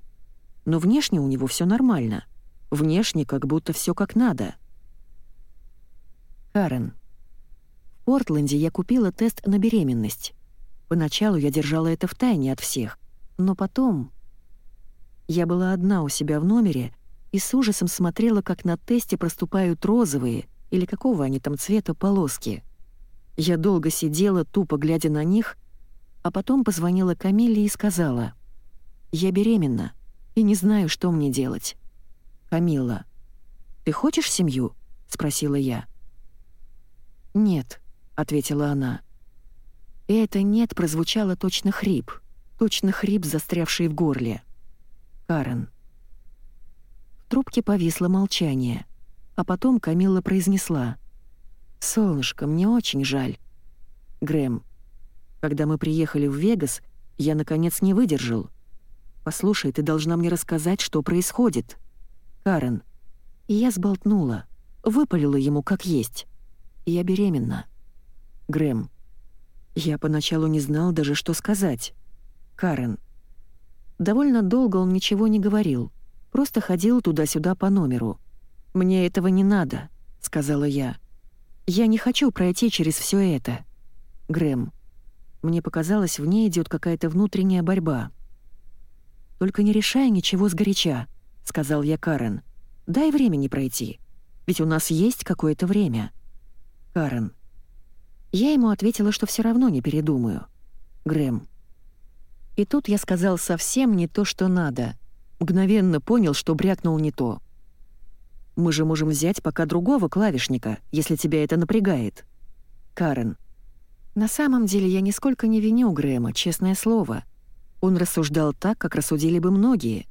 [SPEAKER 1] Но внешне у него все нормально. Внешне как будто все как надо. Карен. В Портленде я купила тест на беременность. Поначалу я держала это в тайне от всех, но потом... Я была одна у себя в номере и с ужасом смотрела, как на тесте проступают розовые, или какого они там цвета полоски. Я долго сидела, тупо глядя на них, а потом позвонила Камилле и сказала, «Я беременна и не знаю, что мне делать». «Камилла, ты хочешь семью?» — спросила я. «Нет», — ответила она. И это «нет» прозвучало точно хрип, точно хрип, застрявший в горле. «Карен». В трубке повисло молчание — а потом Камилла произнесла. «Солнышко, мне очень жаль». «Грэм, когда мы приехали в Вегас, я, наконец, не выдержал. Послушай, ты должна мне рассказать, что происходит». «Карен». И я сболтнула, выпалила ему как есть. «Я беременна». «Грэм». Я поначалу не знал даже, что сказать. «Карен». Довольно долго он ничего не говорил, просто ходил туда-сюда по номеру. «Мне этого не надо», — сказала я. «Я не хочу пройти через все это». Грэм. Мне показалось, в ней идет какая-то внутренняя борьба. «Только не решай ничего сгоряча», — сказал я Карен. «Дай времени пройти, ведь у нас есть какое-то время». Карен. Я ему ответила, что все равно не передумаю. Грэм. И тут я сказал совсем не то, что надо. Мгновенно понял, что брякнул не то. Мы же можем взять пока другого клавишника, если тебя это напрягает. Карен. На самом деле я нисколько не виню Грэма, честное слово. Он рассуждал так, как рассудили бы многие.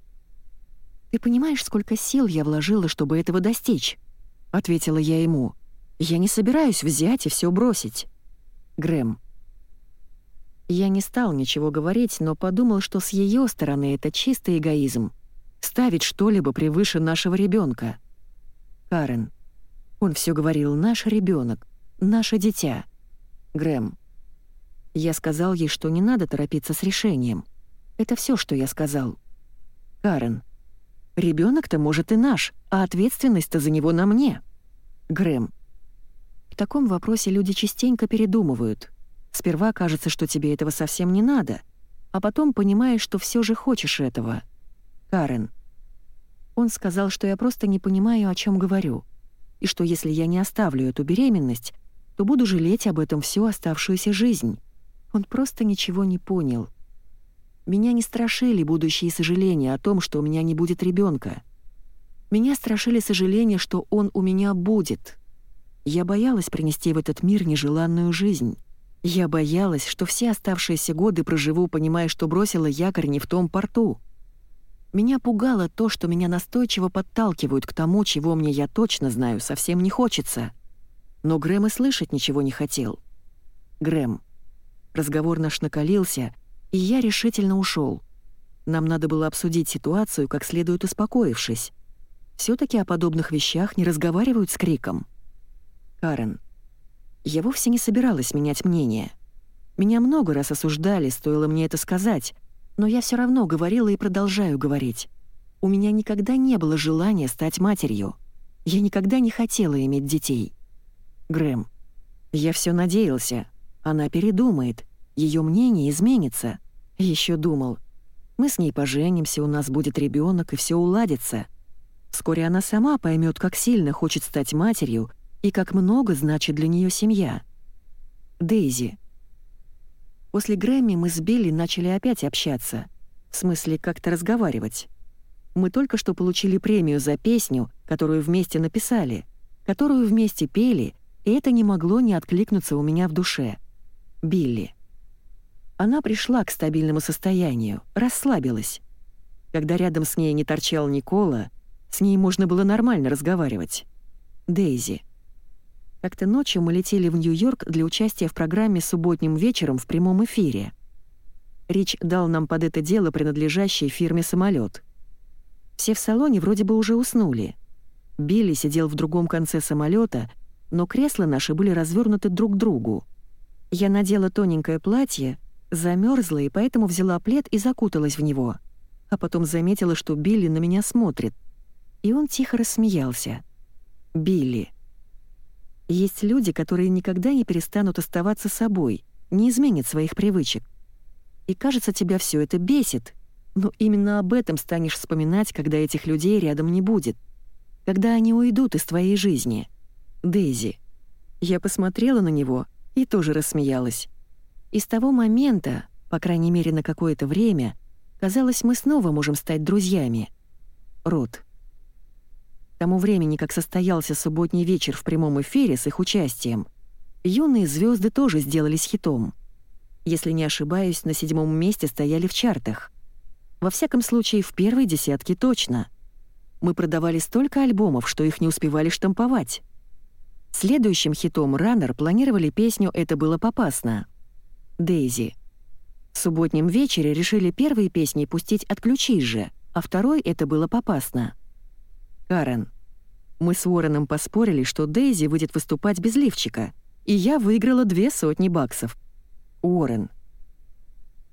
[SPEAKER 1] «Ты понимаешь, сколько сил я вложила, чтобы этого достичь?» — ответила я ему. «Я не собираюсь взять и все бросить». Грэм. Я не стал ничего говорить, но подумал, что с ее стороны это чистый эгоизм. Ставить что-либо превыше нашего ребенка. Карен. Он все говорил «наш ребенок, наше дитя». Грэм. Я сказал ей, что не надо торопиться с решением. Это все, что я сказал. Карен. Ребенок-то, может, и наш, а ответственность-то за него на мне. Грэм. В таком вопросе люди частенько передумывают. Сперва кажется, что тебе этого совсем не надо, а потом понимаешь, что все же хочешь этого. Карен. Он сказал, что я просто не понимаю, о чем говорю, и что если я не оставлю эту беременность, то буду жалеть об этом всю оставшуюся жизнь. Он просто ничего не понял. Меня не страшили будущие сожаления о том, что у меня не будет ребенка. Меня страшили сожаления, что он у меня будет. Я боялась принести в этот мир нежеланную жизнь. Я боялась, что все оставшиеся годы проживу, понимая, что бросила якорь не в том порту. Меня пугало то, что меня настойчиво подталкивают к тому, чего мне, я точно знаю, совсем не хочется. Но Грэм и слышать ничего не хотел. Грэм. Разговор наш накалился, и я решительно ушел. Нам надо было обсудить ситуацию, как следует успокоившись. все таки о подобных вещах не разговаривают с криком. Карен. Я вовсе не собиралась менять мнение. Меня много раз осуждали, стоило мне это сказать, но я все равно говорила и продолжаю говорить. У меня никогда не было желания стать матерью. Я никогда не хотела иметь детей. Грэм. Я все надеялся. Она передумает. Ее мнение изменится. Еще думал. Мы с ней поженимся, у нас будет ребенок и все уладится. Вскоре она сама поймет, как сильно хочет стать матерью и как много значит для нее семья. Дейзи. После Грэмми мы с Билли начали опять общаться. В смысле, как-то разговаривать. Мы только что получили премию за песню, которую вместе написали, которую вместе пели, и это не могло не откликнуться у меня в душе. Билли. Она пришла к стабильному состоянию, расслабилась. Когда рядом с ней не торчал Никола, с ней можно было нормально разговаривать. Дейзи. Как-то ночью мы летели в Нью-Йорк для участия в программе «Субботним вечером» в прямом эфире. Рич дал нам под это дело принадлежащий фирме самолет. Все в салоне вроде бы уже уснули. Билли сидел в другом конце самолета, но кресла наши были развернуты друг к другу. Я надела тоненькое платье, замерзла и поэтому взяла плед и закуталась в него. А потом заметила, что Билли на меня смотрит. И он тихо рассмеялся. Билли. Есть люди, которые никогда не перестанут оставаться собой, не изменят своих привычек. И кажется, тебя все это бесит, но именно об этом станешь вспоминать, когда этих людей рядом не будет. Когда они уйдут из твоей жизни. Дейзи. Я посмотрела на него и тоже рассмеялась. И с того момента, по крайней мере на какое-то время, казалось, мы снова можем стать друзьями. Рот. К тому времени, как состоялся субботний вечер в прямом эфире с их участием, юные звезды тоже сделались хитом. Если не ошибаюсь, на седьмом месте стояли в чартах. Во всяком случае, в первой десятке точно. Мы продавали столько альбомов, что их не успевали штамповать. Следующим хитом «Раннер» планировали песню «Это было попасно». Дейзи. В субботнем вечере решили первые песни пустить «Отключись же», а второй «Это было попасно». Карен. Мы с Уорреном поспорили, что Дейзи выйдет выступать без лифчика, и я выиграла две сотни баксов. Уоррен.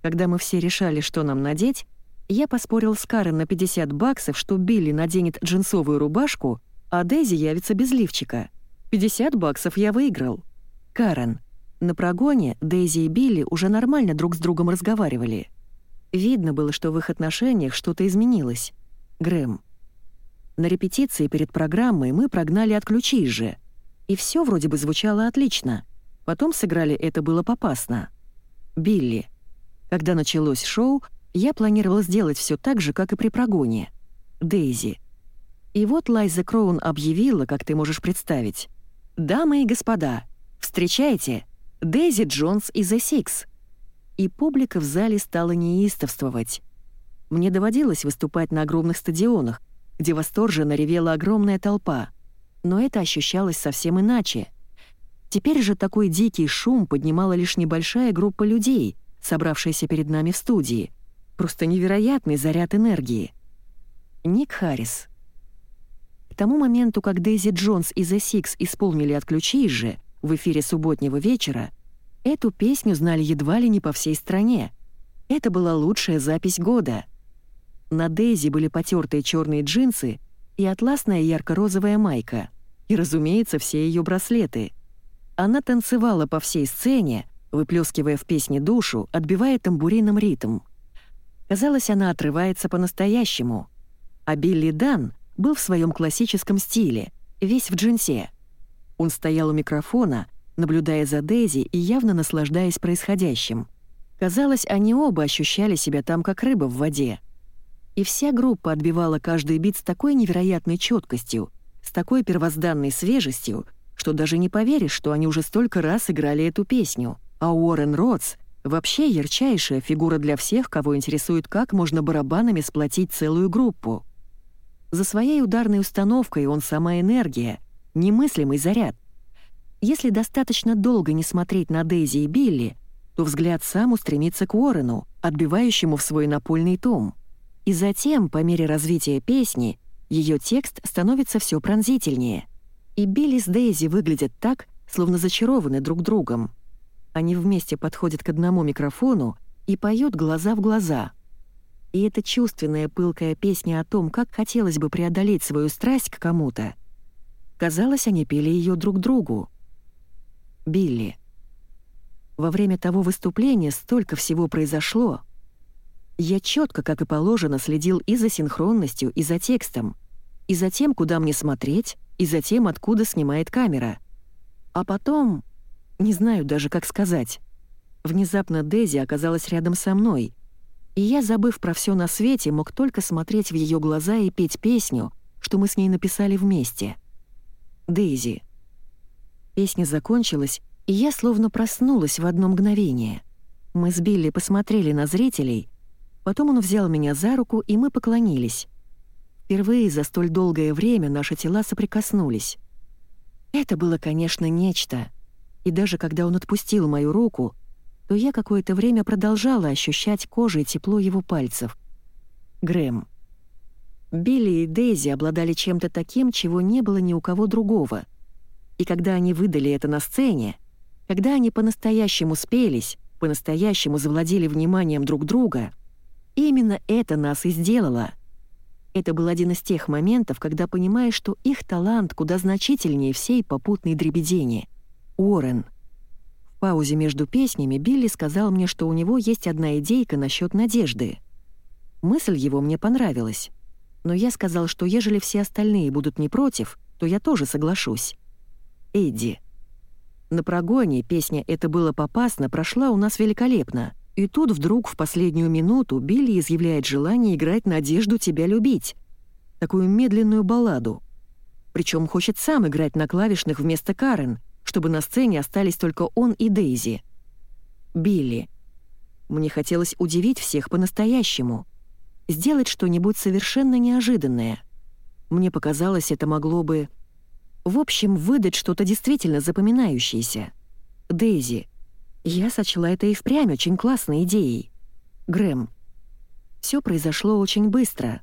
[SPEAKER 1] Когда мы все решали, что нам надеть, я поспорил с Карен на 50 баксов, что Билли наденет джинсовую рубашку, а Дейзи явится без лифчика. 50 баксов я выиграл. Карен. На прогоне Дейзи и Билли уже нормально друг с другом разговаривали. Видно было, что в их отношениях что-то изменилось. Грэм. На репетиции перед программой мы прогнали «Отключись же». И все вроде бы звучало отлично. Потом сыграли «Это было попасно». Билли. Когда началось шоу, я планировала сделать все так же, как и при прогоне. Дейзи. И вот Лайза Кроун объявила, как ты можешь представить. «Дамы и господа, встречайте, Дейзи Джонс и The Six». И публика в зале стала неистовствовать. Мне доводилось выступать на огромных стадионах, где восторженно ревела огромная толпа. Но это ощущалось совсем иначе. Теперь же такой дикий шум поднимала лишь небольшая группа людей, собравшаяся перед нами в студии — Просто невероятный заряд энергии. Ник Харрис. К тому моменту, как Дейзи Джонс и The Six исполнили «Отключись же» в эфире субботнего вечера, эту песню знали едва ли не по всей стране. Это была лучшая запись года. На Дейзи были потертые черные джинсы и атласная ярко-розовая майка. И, разумеется, все ее браслеты. Она танцевала по всей сцене, выплескивая в песне душу, отбивая тамбурином ритм. Казалось, она отрывается по-настоящему. А Билли Дан был в своем классическом стиле, весь в джинсе. Он стоял у микрофона, наблюдая за Дейзи и явно наслаждаясь происходящим. Казалось, они оба ощущали себя там как рыба в воде. И вся группа отбивала каждый бит с такой невероятной четкостью, с такой первозданной свежестью, что даже не поверишь, что они уже столько раз играли эту песню. А Уоррен Ротс Вообще ярчайшая фигура для всех, кого интересует, как можно барабанами сплотить целую группу. За своей ударной установкой он сама энергия, немыслимый заряд. Если достаточно долго не смотреть на Дейзи и Билли, то взгляд сам устремится к Уоррену, отбивающему в свой напольный том. И затем, по мере развития песни, ее текст становится все пронзительнее. И Билли с Дейзи выглядят так, словно зачарованы друг другом. Они вместе подходят к одному микрофону и поют глаза в глаза. И эта чувственная пылкая песня о том, как хотелось бы преодолеть свою страсть к кому-то. Казалось, они пели ее друг другу. Билли. Во время того выступления столько всего произошло. Я четко, как и положено, следил и за синхронностью, и за текстом, и за тем, куда мне смотреть, и за тем, откуда снимает камера. А потом... Не знаю даже, как сказать. Внезапно Дейзи оказалась рядом со мной, и я, забыв про все на свете, мог только смотреть в ее глаза и петь песню, что мы с ней написали вместе. Дейзи. Песня закончилась, и я словно проснулась в одно мгновение. Мы с Билли посмотрели на зрителей, потом он взял меня за руку, и мы поклонились. Впервые за столь долгое время наши тела соприкоснулись. Это было, конечно, нечто. И даже когда он отпустил мою руку, то я какое-то время продолжала ощущать кожей тепло его пальцев. Грэм. Билли и Дейзи обладали чем-то таким, чего не было ни у кого другого. И когда они выдали это на сцене, когда они по-настоящему спелись, по-настоящему завладели вниманием друг друга, именно это нас и сделало. Это был один из тех моментов, когда понимаешь, что их талант куда значительнее всей попутной дребедени. Уоррен. В паузе между песнями Билли сказал мне, что у него есть одна идейка насчет надежды. Мысль его мне понравилась. Но я сказал, что ежели все остальные будут не против, то я тоже соглашусь. Эдди. На прогоне песня «Это было попасно» прошла у нас великолепно. И тут вдруг в последнюю минуту Билли изъявляет желание играть «Надежду тебя любить». Такую медленную балладу. Причем хочет сам играть на клавишных вместо Карен, чтобы на сцене остались только он и Дейзи. Билли. Мне хотелось удивить всех по-настоящему. Сделать что-нибудь совершенно неожиданное. Мне показалось, это могло бы в общем, выдать что-то действительно запоминающееся. Дейзи. Я сочла это и впрямь очень классной идеей. Грэм. Все произошло очень быстро.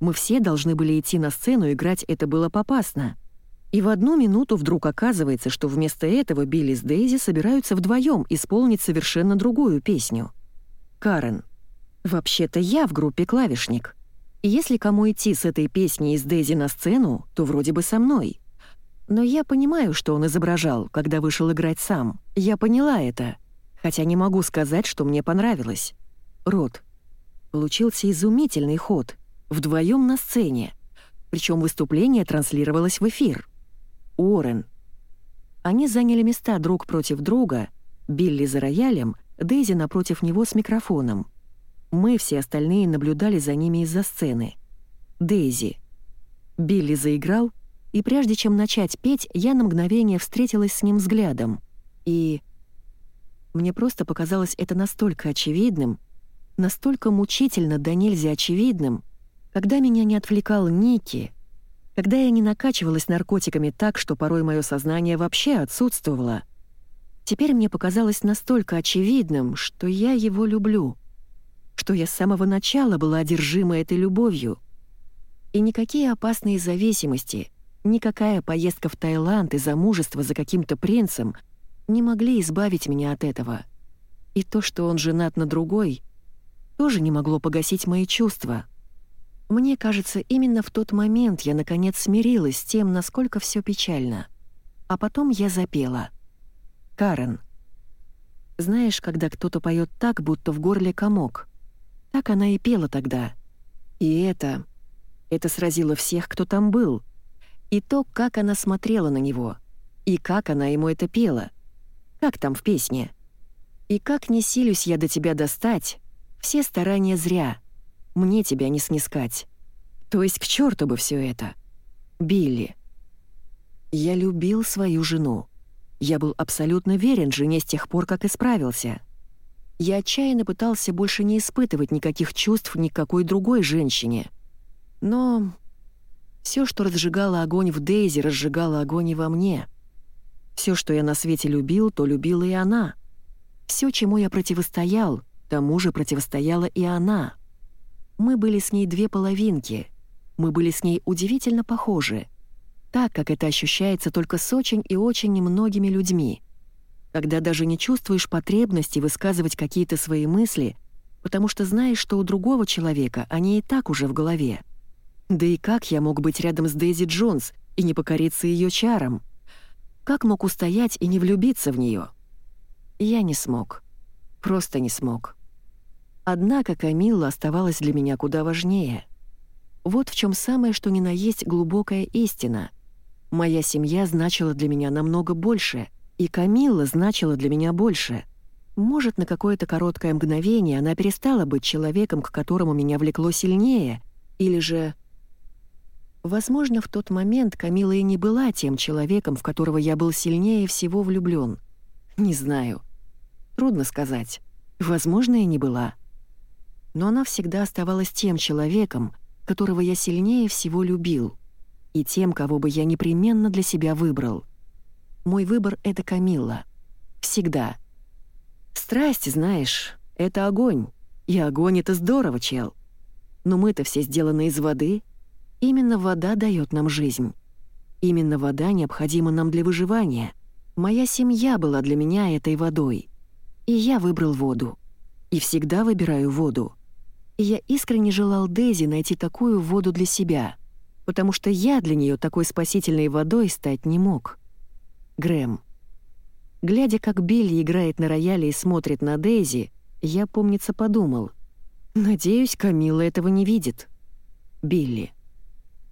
[SPEAKER 1] Мы все должны были идти на сцену, играть это было попасно. И в одну минуту вдруг оказывается, что вместо этого Билли с Дейзи собираются вдвоем исполнить совершенно другую песню. Карен. Вообще-то я в группе клавишник. Если кому идти с этой песней из Дейзи на сцену, то вроде бы со мной. Но я понимаю, что он изображал, когда вышел играть сам. Я поняла это, хотя не могу сказать, что мне понравилось. Рот. Получился изумительный ход. Вдвоем на сцене. Причем выступление транслировалось в эфир. Уоррен. Они заняли места друг против друга, Билли за роялем, Дейзи напротив него с микрофоном. Мы, все остальные, наблюдали за ними из-за сцены. Дейзи. Билли заиграл, и прежде чем начать петь, я на мгновение встретилась с ним взглядом. И... Мне просто показалось это настолько очевидным, настолько мучительно да нельзя очевидным, когда меня не отвлекал Ники, когда я не накачивалась наркотиками так, что порой мое сознание вообще отсутствовало. Теперь мне показалось настолько очевидным, что я его люблю, что я с самого начала была одержима этой любовью. И никакие опасные зависимости — Никакая поездка в Таиланд и замужество за каким-то принцем не могли избавить меня от этого. И то, что он женат на другой, тоже не могло погасить мои чувства. Мне кажется, именно в тот момент я наконец смирилась с тем, насколько все печально. А потом я запела. «Карен». Знаешь, когда кто-то поет так, будто в горле комок. Так она и пела тогда. И это... Это сразило всех, кто там был — и то, как она смотрела на него, и как она ему это пела. Как там в песне? «И как не силюсь я до тебя достать, все старания зря, мне тебя не снискать». То есть к черту бы все это. Билли. Я любил свою жену. Я был абсолютно верен жене с тех пор, как исправился. Я отчаянно пытался больше не испытывать никаких чувств ни к какой другой женщине. Но все, что разжигало огонь в Дейзи, разжигало огонь и во мне. Все, что я на свете любил, то любила и она. Все, чему я противостоял, тому же противостояла и она. Мы были с ней две половинки. Мы были с ней удивительно похожи. Так, как это ощущается только с очень и очень немногими людьми. Когда даже не чувствуешь потребности высказывать какие-то свои мысли, потому что знаешь, что у другого человека они и так уже в голове. Да и как я мог быть рядом с Дейзи Джонс и не покориться ее чарам? Как мог устоять и не влюбиться в нее? Я не смог. Просто не смог. Однако Камилла оставалась для меня куда важнее. Вот в чем самое что ни на есть глубокая истина. Моя семья значила для меня намного больше, и Камилла значила для меня больше. Может, на какое-то короткое мгновение она перестала быть человеком, к которому меня влекло сильнее, или же... Возможно, в тот момент Камила и не была тем человеком, в которого я был сильнее всего влюблен. Не знаю. Трудно сказать. Возможно, и не была. Но она всегда оставалась тем человеком, которого я сильнее всего любил, и тем, кого бы я непременно для себя выбрал. Мой выбор — это Камилла. Всегда. Страсть, знаешь, — это огонь. И огонь — это здорово, чел. Но мы-то все сделаны из воды. Именно вода дает нам жизнь. Именно вода необходима нам для выживания. Моя семья была для меня этой водой. И я выбрал воду. И всегда выбираю воду. И я искренне желал Дейзи найти такую воду для себя, потому что я для нее такой спасительной водой стать не мог. Грэм. Глядя, как Билли играет на рояле и смотрит на Дейзи, я, помнится, подумал. Надеюсь, Камила этого не видит. Билли.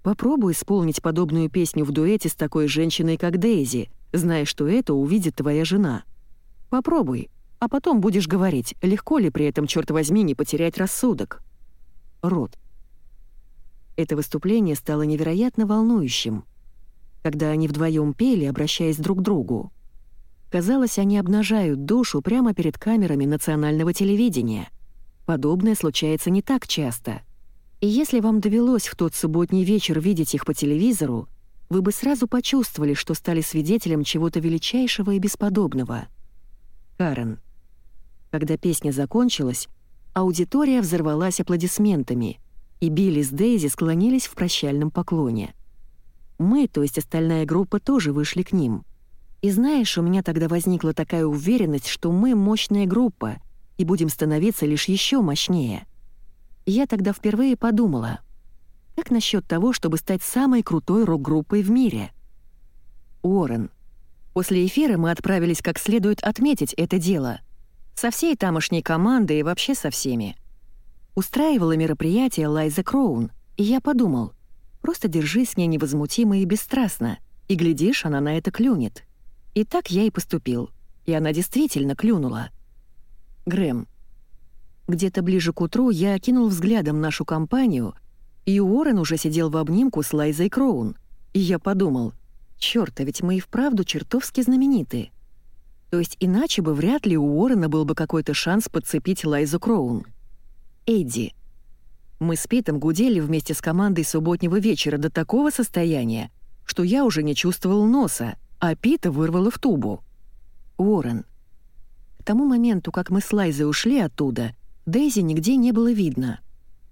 [SPEAKER 1] Попробуй исполнить подобную песню в дуэте с такой женщиной, как Дейзи, зная, что это увидит твоя жена. Попробуй а потом будешь говорить, легко ли при этом, черт возьми, не потерять рассудок. Рот. Это выступление стало невероятно волнующим. Когда они вдвоем пели, обращаясь друг к другу. Казалось, они обнажают душу прямо перед камерами национального телевидения. Подобное случается не так часто. И если вам довелось в тот субботний вечер видеть их по телевизору, вы бы сразу почувствовали, что стали свидетелем чего-то величайшего и бесподобного. Карен. Когда песня закончилась, аудитория взорвалась аплодисментами, и Билли с Дейзи склонились в прощальном поклоне. Мы, то есть остальная группа, тоже вышли к ним. И знаешь, у меня тогда возникла такая уверенность, что мы мощная группа и будем становиться лишь еще мощнее. Я тогда впервые подумала, как насчет того, чтобы стать самой крутой рок-группой в мире? Уоррен. После эфира мы отправились как следует отметить это дело — со всей тамошней командой и вообще со всеми. Устраивала мероприятие Лайза Кроун, и я подумал, просто держи с ней невозмутимо и бесстрастно, и, глядишь, она на это клюнет. И так я и поступил, и она действительно клюнула. Грэм. Где-то ближе к утру я окинул взглядом нашу компанию, и Уоррен уже сидел в обнимку с Лайзой Кроун, и я подумал, чёрт, а ведь мы и вправду чертовски знамениты. То есть иначе бы вряд ли у Уоррена был бы какой-то шанс подцепить Лайзу Кроун. Эдди. Мы с Питом гудели вместе с командой субботнего вечера до такого состояния, что я уже не чувствовал носа, а Пита вырвало в тубу. Уоррен. К тому моменту, как мы с Лайзой ушли оттуда, Дейзи нигде не было видно.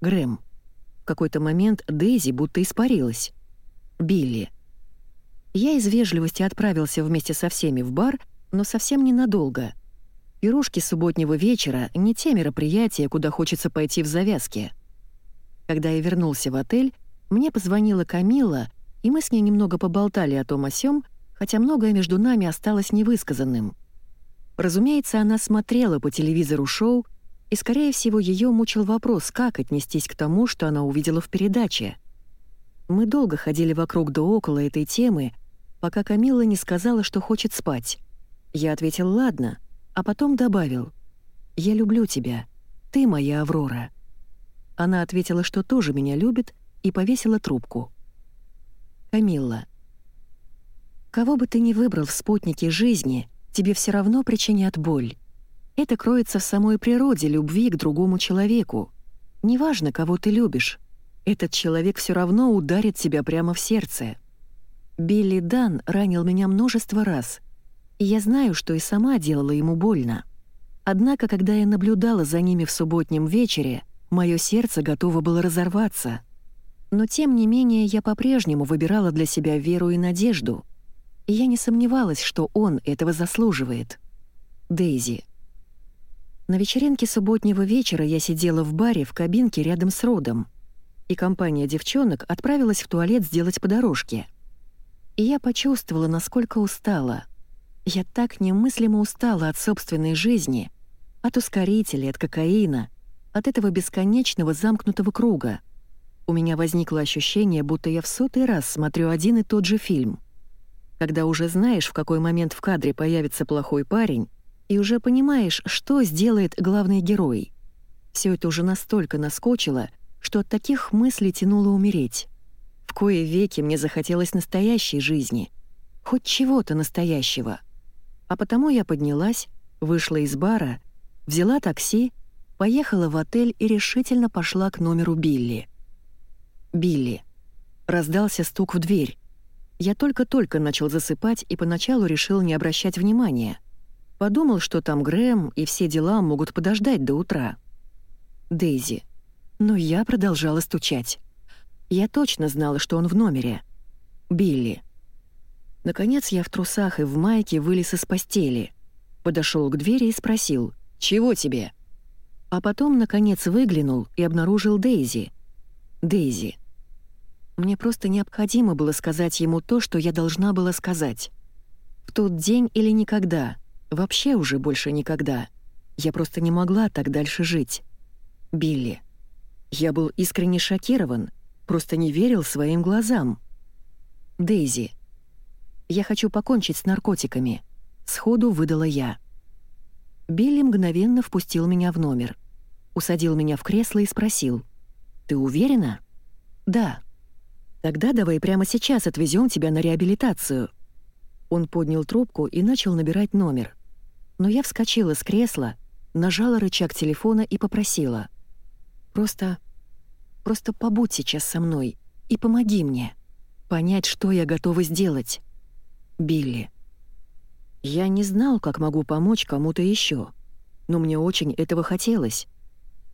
[SPEAKER 1] Грэм. В какой-то момент Дейзи будто испарилась. Билли. Я из вежливости отправился вместе со всеми в бар — но совсем ненадолго. Пирожки субботнего вечера — не те мероприятия, куда хочется пойти в завязке. Когда я вернулся в отель, мне позвонила Камила, и мы с ней немного поболтали о том о сём, хотя многое между нами осталось невысказанным. Разумеется, она смотрела по телевизору шоу, и, скорее всего, ее мучил вопрос, как отнестись к тому, что она увидела в передаче. Мы долго ходили вокруг да около этой темы, пока Камила не сказала, что хочет спать. Я ответил «ладно», а потом добавил «Я люблю тебя, ты моя Аврора». Она ответила, что тоже меня любит, и повесила трубку. Камилла. Кого бы ты ни выбрал в спутнике жизни, тебе все равно причинят боль. Это кроется в самой природе любви к другому человеку. Неважно, кого ты любишь, этот человек все равно ударит тебя прямо в сердце. Билли Дан ранил меня множество раз — И я знаю, что и сама делала ему больно. Однако, когда я наблюдала за ними в субботнем вечере, мое сердце готово было разорваться. Но тем не менее я по-прежнему выбирала для себя веру и надежду. И я не сомневалась, что он этого заслуживает. Дейзи. На вечеринке субботнего вечера я сидела в баре в кабинке рядом с Родом, и компания девчонок отправилась в туалет сделать по дорожке. И я почувствовала, насколько устала. Я так немыслимо устала от собственной жизни, от ускорителей, от кокаина, от этого бесконечного замкнутого круга. У меня возникло ощущение, будто я в сотый раз смотрю один и тот же фильм. Когда уже знаешь, в какой момент в кадре появится плохой парень, и уже понимаешь, что сделает главный герой. Все это уже настолько наскочило, что от таких мыслей тянуло умереть. В кое веки мне захотелось настоящей жизни. Хоть чего-то настоящего. А потому я поднялась, вышла из бара, взяла такси, поехала в отель и решительно пошла к номеру Билли. Билли. Раздался стук в дверь. Я только-только начал засыпать и поначалу решил не обращать внимания — Подумал, что там Грэм и все дела могут подождать до утра. Дейзи. Но я продолжала стучать. Я точно знала, что он в номере. Билли. Наконец я в трусах и в майке вылез из постели. Подошел к двери и спросил «Чего тебе?» А потом, наконец, выглянул и обнаружил Дейзи. Дейзи. Мне просто необходимо было сказать ему то, что я должна была сказать. В тот день или никогда — Вообще уже больше никогда. Я просто не могла так дальше жить. Билли. Я был искренне шокирован, просто не верил своим глазам. Дейзи. Я хочу покончить с наркотиками. Сходу выдала я. Билли мгновенно впустил меня в номер. Усадил меня в кресло и спросил. «Ты уверена?» «Да». «Тогда давай прямо сейчас отвезем тебя на реабилитацию». Он поднял трубку и начал набирать номер но я вскочила с кресла, нажала рычаг телефона и попросила. «Просто... просто побудь сейчас со мной и помоги мне. Понять, что я готова сделать. Билли». Я не знал, как могу помочь кому-то еще, но мне очень этого хотелось.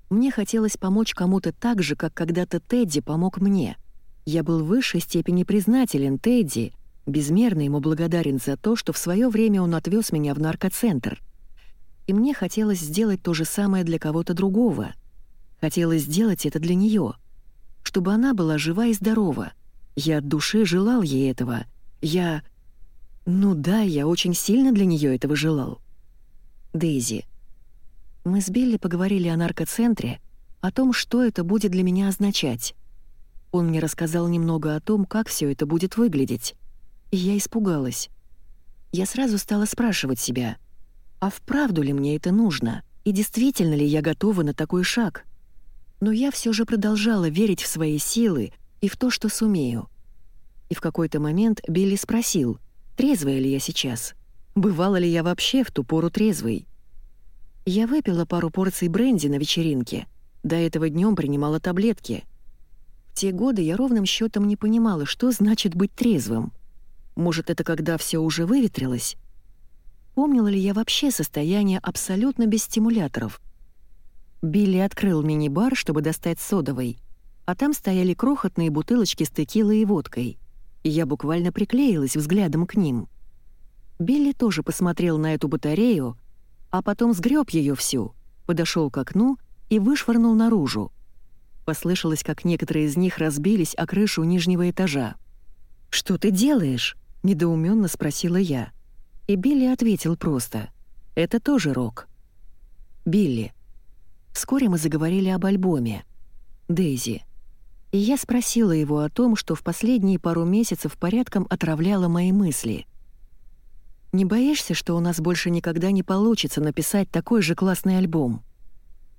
[SPEAKER 1] Мне хотелось помочь кому-то так же, как когда-то Тедди помог мне. Я был в высшей степени признателен Тедди Безмерно ему благодарен за то, что в свое время он отвез меня в наркоцентр. И мне хотелось сделать то же самое для кого-то другого. Хотелось сделать это для нее, чтобы она была жива и здорова. Я от души желал ей этого. Я... Ну да, я очень сильно для нее этого желал. Дейзи. Мы с Билли поговорили о наркоцентре, о том, что это будет для меня означать. Он мне рассказал немного о том, как все это будет выглядеть. И я испугалась. Я сразу стала спрашивать себя, а вправду ли мне это нужно, и действительно ли я готова на такой шаг? Но я все же продолжала верить в свои силы и в то, что сумею. И в какой-то момент Билли спросил, трезвая ли я сейчас, бывала ли я вообще в ту пору трезвой. Я выпила пару порций бренди на вечеринке, до этого днем принимала таблетки. В те годы я ровным счетом не понимала, что значит быть трезвым — может, это когда все уже выветрилось? Помнила ли я вообще состояние абсолютно без стимуляторов? Билли открыл мини-бар, чтобы достать содовой, а там стояли крохотные бутылочки с текилой и водкой, и я буквально приклеилась взглядом к ним. Билли тоже посмотрел на эту батарею, а потом сгреб ее всю, подошел к окну и вышвырнул наружу. Послышалось, как некоторые из них разбились о крышу нижнего этажа. «Что ты делаешь?» — недоуменно спросила я. И Билли ответил просто. «Это тоже рок». «Билли». Вскоре мы заговорили об альбоме. «Дейзи». И я спросила его о том, что в последние пару месяцев порядком отравляло мои мысли. «Не боишься, что у нас больше никогда не получится написать такой же классный альбом?»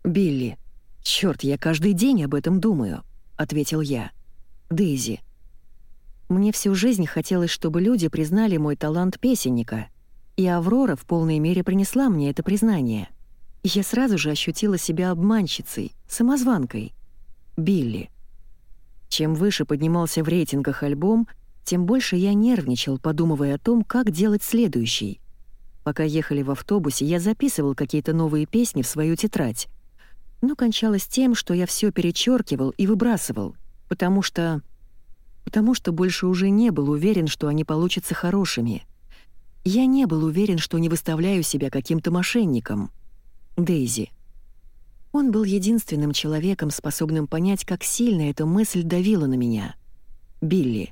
[SPEAKER 1] «Билли». «Чёрт, я каждый день об этом думаю», — ответил я. «Дейзи». Мне всю жизнь хотелось, чтобы люди признали мой талант песенника, и Аврора в полной мере принесла мне это признание. Я сразу же ощутила себя обманщицей, самозванкой. Билли. Чем выше поднимался в рейтингах альбом, тем больше я нервничал, подумывая о том, как делать следующий. Пока ехали в автобусе, я записывал какие-то новые песни в свою тетрадь. Но кончалось тем, что я все перечеркивал и выбрасывал, потому что... потому что больше уже не был уверен, что они получатся хорошими. Я не был уверен, что не выставляю себя каким-то мошенником. Дейзи. Он был единственным человеком, способным понять, как сильно эта мысль давила на меня. Билли.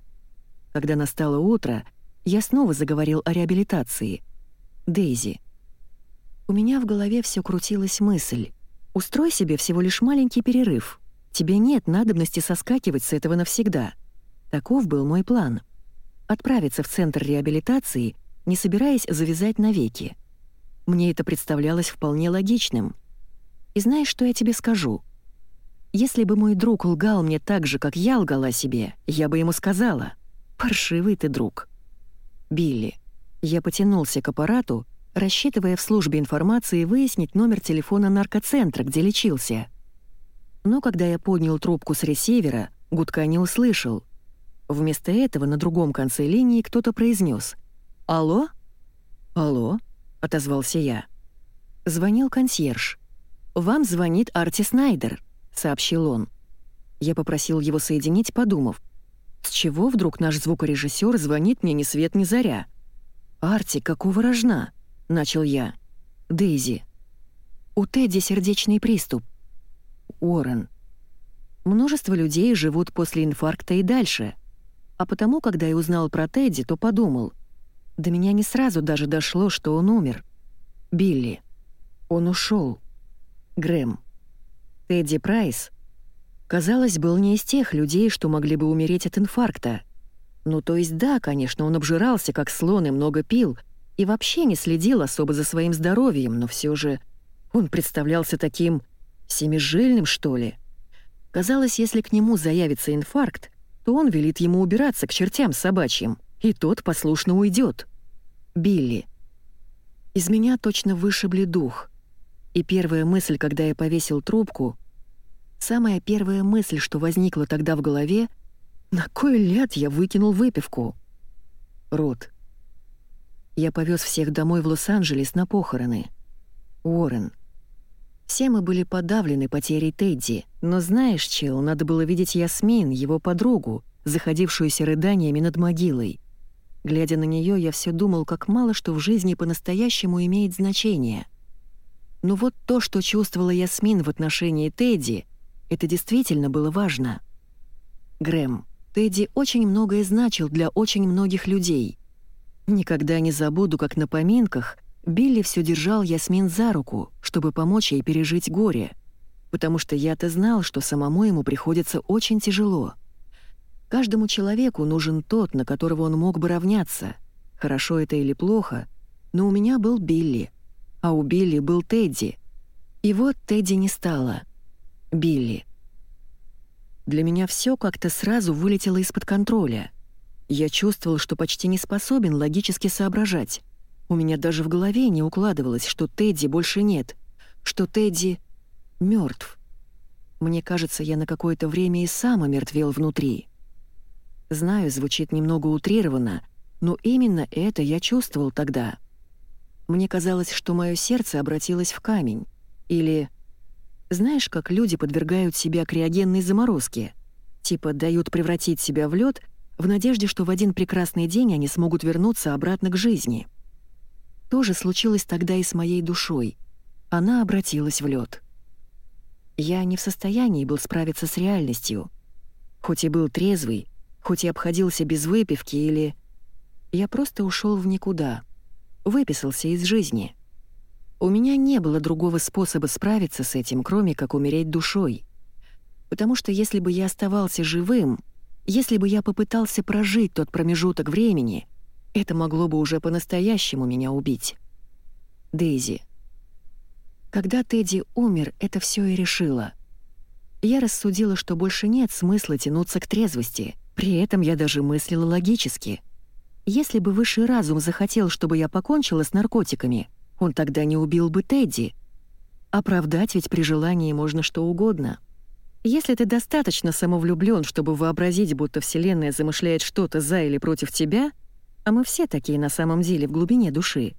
[SPEAKER 1] Когда настало утро, я снова заговорил о реабилитации. Дейзи. У меня в голове все крутилась мысль. Устрой себе всего лишь маленький перерыв. Тебе нет надобности соскакивать с этого навсегда. Таков был мой план. Отправиться в центр реабилитации, не собираясь завязать навеки. Мне это представлялось вполне логичным. И знаешь, что я тебе скажу? Если бы мой друг лгал мне так же, как я лгала себе, я бы ему сказала «Паршивый ты друг». Билли. Я потянулся к аппарату, рассчитывая в службе информации выяснить номер телефона наркоцентра, где лечился. Но когда я поднял трубку с ресивера, гудка не услышал. Вместо этого на другом конце линии кто-то произнес «Алло?» «Алло?» — отозвался я. Звонил консьерж. «Вам звонит Арти Снайдер», — сообщил он. Я попросил его соединить, подумав. С чего вдруг наш звукорежиссер звонит мне ни свет ни заря? «Арти, какого рожна?» — начал я. «Дейзи». «У Тедди сердечный приступ». «Уоррен». Множество людей живут после инфаркта и дальше. А потому, когда я узнал про Тедди, то подумал. До меня не сразу даже дошло, что он умер. Билли. Он ушел. Грэм. Тедди Прайс казалось, был не из тех людей, что могли бы умереть от инфаркта. Ну, то есть да, конечно, он обжирался, как слон, и много пил, и вообще не следил особо за своим здоровьем, но все же он представлялся таким семижильным, что ли. Казалось, если к нему заявится инфаркт, то он велит ему убираться к чертям собачьим, и тот послушно уйдет. Билли. Из меня точно вышибли дух. И первая мысль, когда я повесил трубку, Самая первая мысль, что возникла тогда в голове, на кой ляд я выкинул выпивку? Рот. Я повез всех домой в Лос-Анджелес на похороны. Уоррен. Все мы были подавлены потерей Тедди, но знаешь, Чел, надо было видеть Ясмин, его подругу, заходившуюся рыданиями над могилой. Глядя на нее, я все думал, как мало что в жизни по-настоящему имеет значение. Но вот то, что чувствовала Ясмин в отношении Тедди, это действительно было важно. Грэм, Тедди очень многое значил для очень многих людей. Никогда не забуду, как на поминках Билли все держал Ясмин за руку, чтобы помочь ей пережить горе, потому что я-то знал, что самому ему приходится очень тяжело. Каждому человеку нужен тот, на которого он мог бы равняться. Хорошо это или плохо, но у меня был Билли, а у Билли был Тедди. И вот Тедди не стало — Билли. Для меня все как-то сразу вылетело из-под контроля. Я чувствовал, что почти не способен логически соображать. У меня даже в голове не укладывалось, что Тедди больше нет, что Тедди мертв. Мне кажется, я на какое-то время и сам омертвел внутри. Знаю, звучит немного утрированно, но именно это я чувствовал тогда. Мне казалось, что мое сердце обратилось в камень. Или знаешь, как люди подвергают себя криогенной заморозке? Типа дают превратить себя в лед в надежде, что в один прекрасный день они смогут вернуться обратно к жизни. То же случилось тогда и с моей душой. Она обратилась в лед. Я не в состоянии был справиться с реальностью. Хоть и был трезвый, хоть и обходился без выпивки или... Я просто ушел в никуда. Выписался из жизни. У меня не было другого способа справиться с этим, кроме как умереть душой. Потому что если бы я оставался живым, если бы я попытался прожить тот промежуток времени, это могло бы уже по-настоящему меня убить. Дейзи. Когда Тедди умер, это все и решило. Я рассудила, что больше нет смысла тянуться к трезвости, при этом я даже мыслила логически. Если бы высший разум захотел, чтобы я покончила с наркотиками — он тогда не убил бы Тедди. Оправдать ведь при желании можно что угодно. Если ты достаточно самовлюблен, чтобы вообразить, будто Вселенная замышляет что-то за или против тебя, а мы все такие на самом деле в глубине души,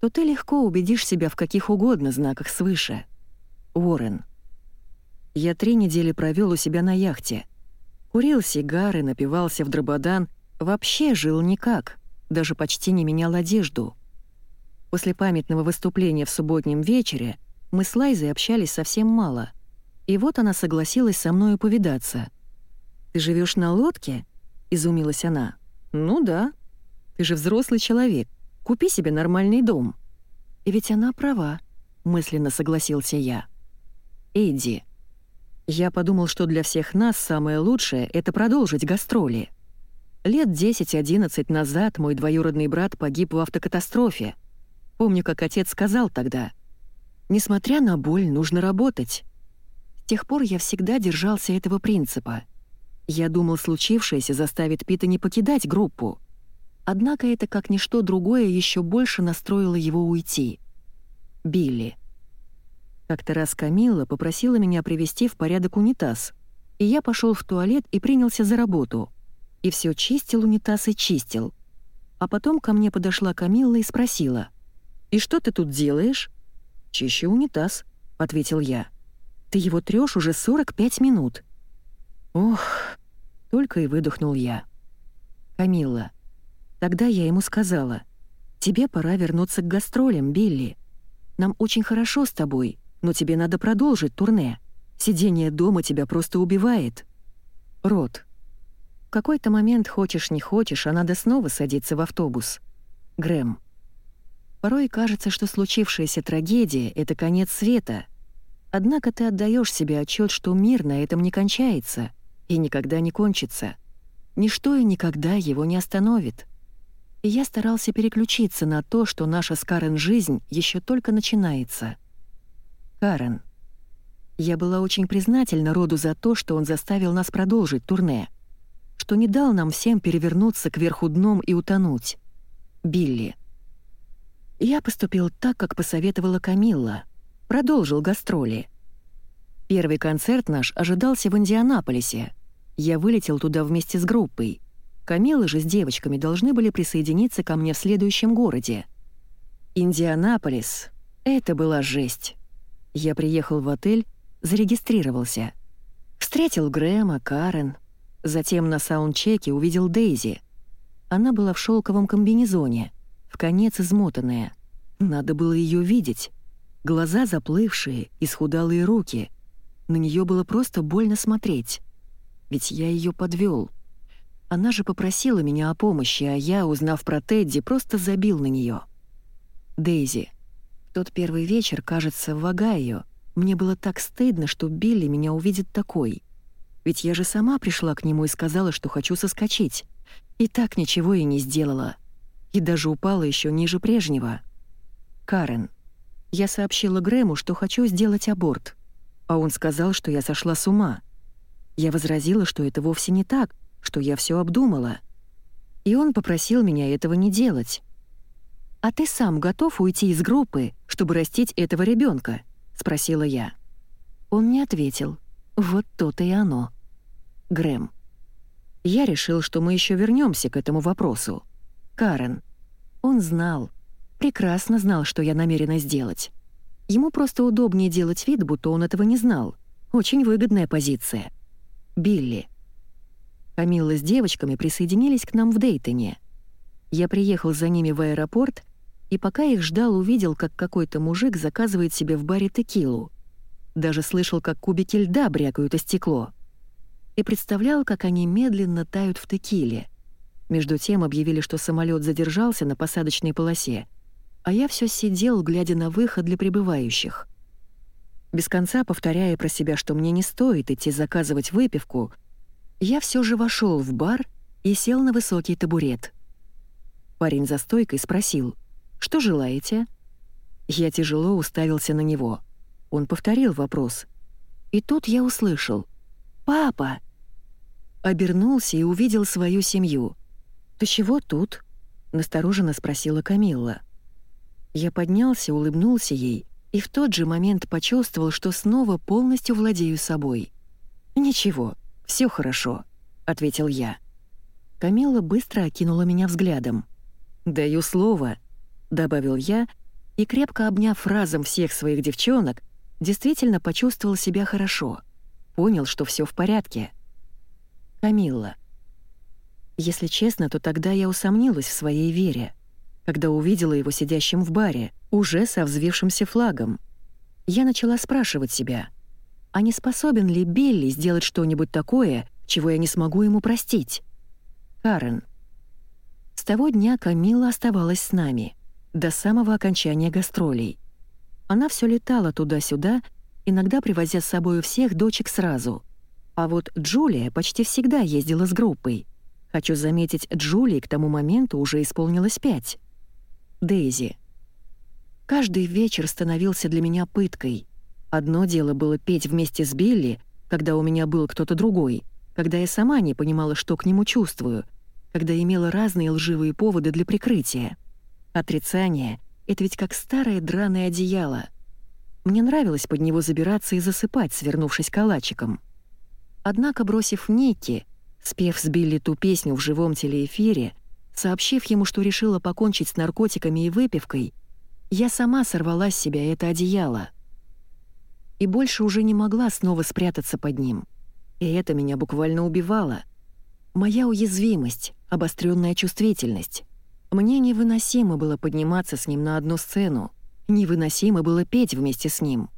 [SPEAKER 1] то ты легко убедишь себя в каких угодно знаках свыше. Уоррен. Я три недели провел у себя на яхте. Курил сигары, напивался в дрободан, вообще жил никак, даже почти не менял одежду. После памятного выступления в субботнем вечере мы с Лайзой общались совсем мало. И вот она согласилась со мною повидаться. «Ты живешь на лодке?» — изумилась она. «Ну да. Ты же взрослый человек. Купи себе нормальный дом». И ведь она права, мысленно согласился я. Эдди. Я подумал, что для всех нас самое лучшее — это продолжить гастроли. Лет 10-11 назад мой двоюродный брат погиб в автокатастрофе. Помню, как отец сказал тогда. «Несмотря на боль, нужно работать». С тех пор я всегда держался этого принципа. Я думал, случившееся заставит Пита не покидать группу. Однако это, как ничто другое, еще больше настроило его уйти. Билли. Как-то раз Камилла попросила меня привести в порядок унитаз, и я пошел в туалет и принялся за работу. И все чистил унитаз и чистил. А потом ко мне подошла Камилла и спросила, «И что ты тут делаешь?» «Чищу унитаз», — ответил я. «Ты его трёшь уже 45 минут». «Ох», — только и выдохнул я. «Камилла, Тогда я ему сказала, «Тебе пора вернуться к гастролям, Билли. Нам очень хорошо с тобой, но тебе надо продолжить турне. Сидение дома тебя просто убивает». Рот. В какой-то момент, хочешь не хочешь, а надо снова садиться в автобус. Грэм. Порой кажется, что случившаяся трагедия — это конец света. Однако ты отдаешь себе отчет, что мир на этом не кончается и никогда не кончится. Ничто и никогда его не остановит и я старался переключиться на то, что наша с Карен жизнь еще только начинается. Карен. Я была очень признательна Роду за то, что он заставил нас продолжить турне, что не дал нам всем перевернуться кверху дном и утонуть. Билли. Я поступил так, как посоветовала Камилла. Продолжил гастроли. Первый концерт наш ожидался в Индианаполисе. Я вылетел туда вместе с группой — Камилы же с девочками должны были присоединиться ко мне в следующем городе. Индианаполис. Это была жесть. Я приехал в отель, зарегистрировался. Встретил Грэма, Карен. Затем на саундчеке увидел Дейзи. Она была в шелковом комбинезоне, в конец измотанная. Надо было ее видеть. Глаза заплывшие, исхудалые руки. На нее было просто больно смотреть. Ведь я ее подвел. Она же попросила меня о помощи, а я, узнав про Тедди, просто забил на нее. Дейзи. тот первый вечер, кажется, в Огайо, мне было так стыдно, что Билли меня увидит такой. Ведь я же сама пришла к нему и сказала, что хочу соскочить. И так ничего и не сделала. И даже упала еще ниже прежнего. Карен. Я сообщила Грэму, что хочу сделать аборт. А он сказал, что я сошла с ума. Я возразила, что это вовсе не так, что я все обдумала. И он попросил меня этого не делать. «А ты сам готов уйти из группы, чтобы растить этого ребенка? спросила я. Он не ответил. Вот то-то и оно. Грэм. Я решил, что мы еще вернемся к этому вопросу. Карен. Он знал, прекрасно знал, что я намерена сделать. Ему просто удобнее делать вид, будто он этого не знал. Очень выгодная позиция. Билли. Камилла с девочками присоединились к нам в Дейтоне. Я приехал за ними в аэропорт, и пока их ждал, увидел, как какой-то мужик заказывает себе в баре текилу. Даже слышал, как кубики льда брякают о стекло. И представлял, как они медленно тают в текиле. Между тем объявили, что самолет задержался на посадочной полосе, а я все сидел, глядя на выход для прибывающих. Без конца повторяя про себя, что мне не стоит идти заказывать выпивку — я все же вошел в бар и сел на высокий табурет. Парень за стойкой спросил, «Что желаете?» Я тяжело уставился на него. Он повторил вопрос. И тут я услышал, «Папа!» Обернулся и увидел свою семью. «Ты чего тут?» — настороженно спросила Камилла. Я поднялся, улыбнулся ей и в тот же момент почувствовал, что снова полностью владею собой. «Ничего, все хорошо», — ответил я. Камилла быстро окинула меня взглядом. «Даю слово», — добавил я и, крепко обняв разом всех своих девчонок, действительно почувствовал себя хорошо. Понял, что все в порядке. Камилла. Если честно, то тогда я усомнилась в своей вере, когда увидела его сидящим в баре, уже со взвившимся флагом. Я начала спрашивать себя, а не способен ли Билли сделать что-нибудь такое, чего я не смогу ему простить? Карен. С того дня Камилла оставалась с нами, до самого окончания гастролей. Она все летала туда-сюда, иногда привозя с собой всех дочек сразу. А вот Джулия почти всегда ездила с группой. Хочу заметить, Джулии к тому моменту уже исполнилось пять. Дейзи. Каждый вечер становился для меня пыткой. Одно дело было петь вместе с Билли, когда у меня был кто-то другой, когда я сама не понимала, что к нему чувствую, когда имела разные лживые поводы для прикрытия. Отрицание — это ведь как старое драное одеяло. Мне нравилось под него забираться и засыпать, свернувшись калачиком. Однако, бросив Ники, Спев с Билли ту песню в живом телеэфире, сообщив ему, что решила покончить с наркотиками и выпивкой, я сама сорвала с себя это одеяло. И больше уже не могла снова спрятаться под ним. И это меня буквально убивало. Моя уязвимость, обостренная чувствительность. Мне невыносимо было подниматься с ним на одну сцену, невыносимо было петь вместе с ним.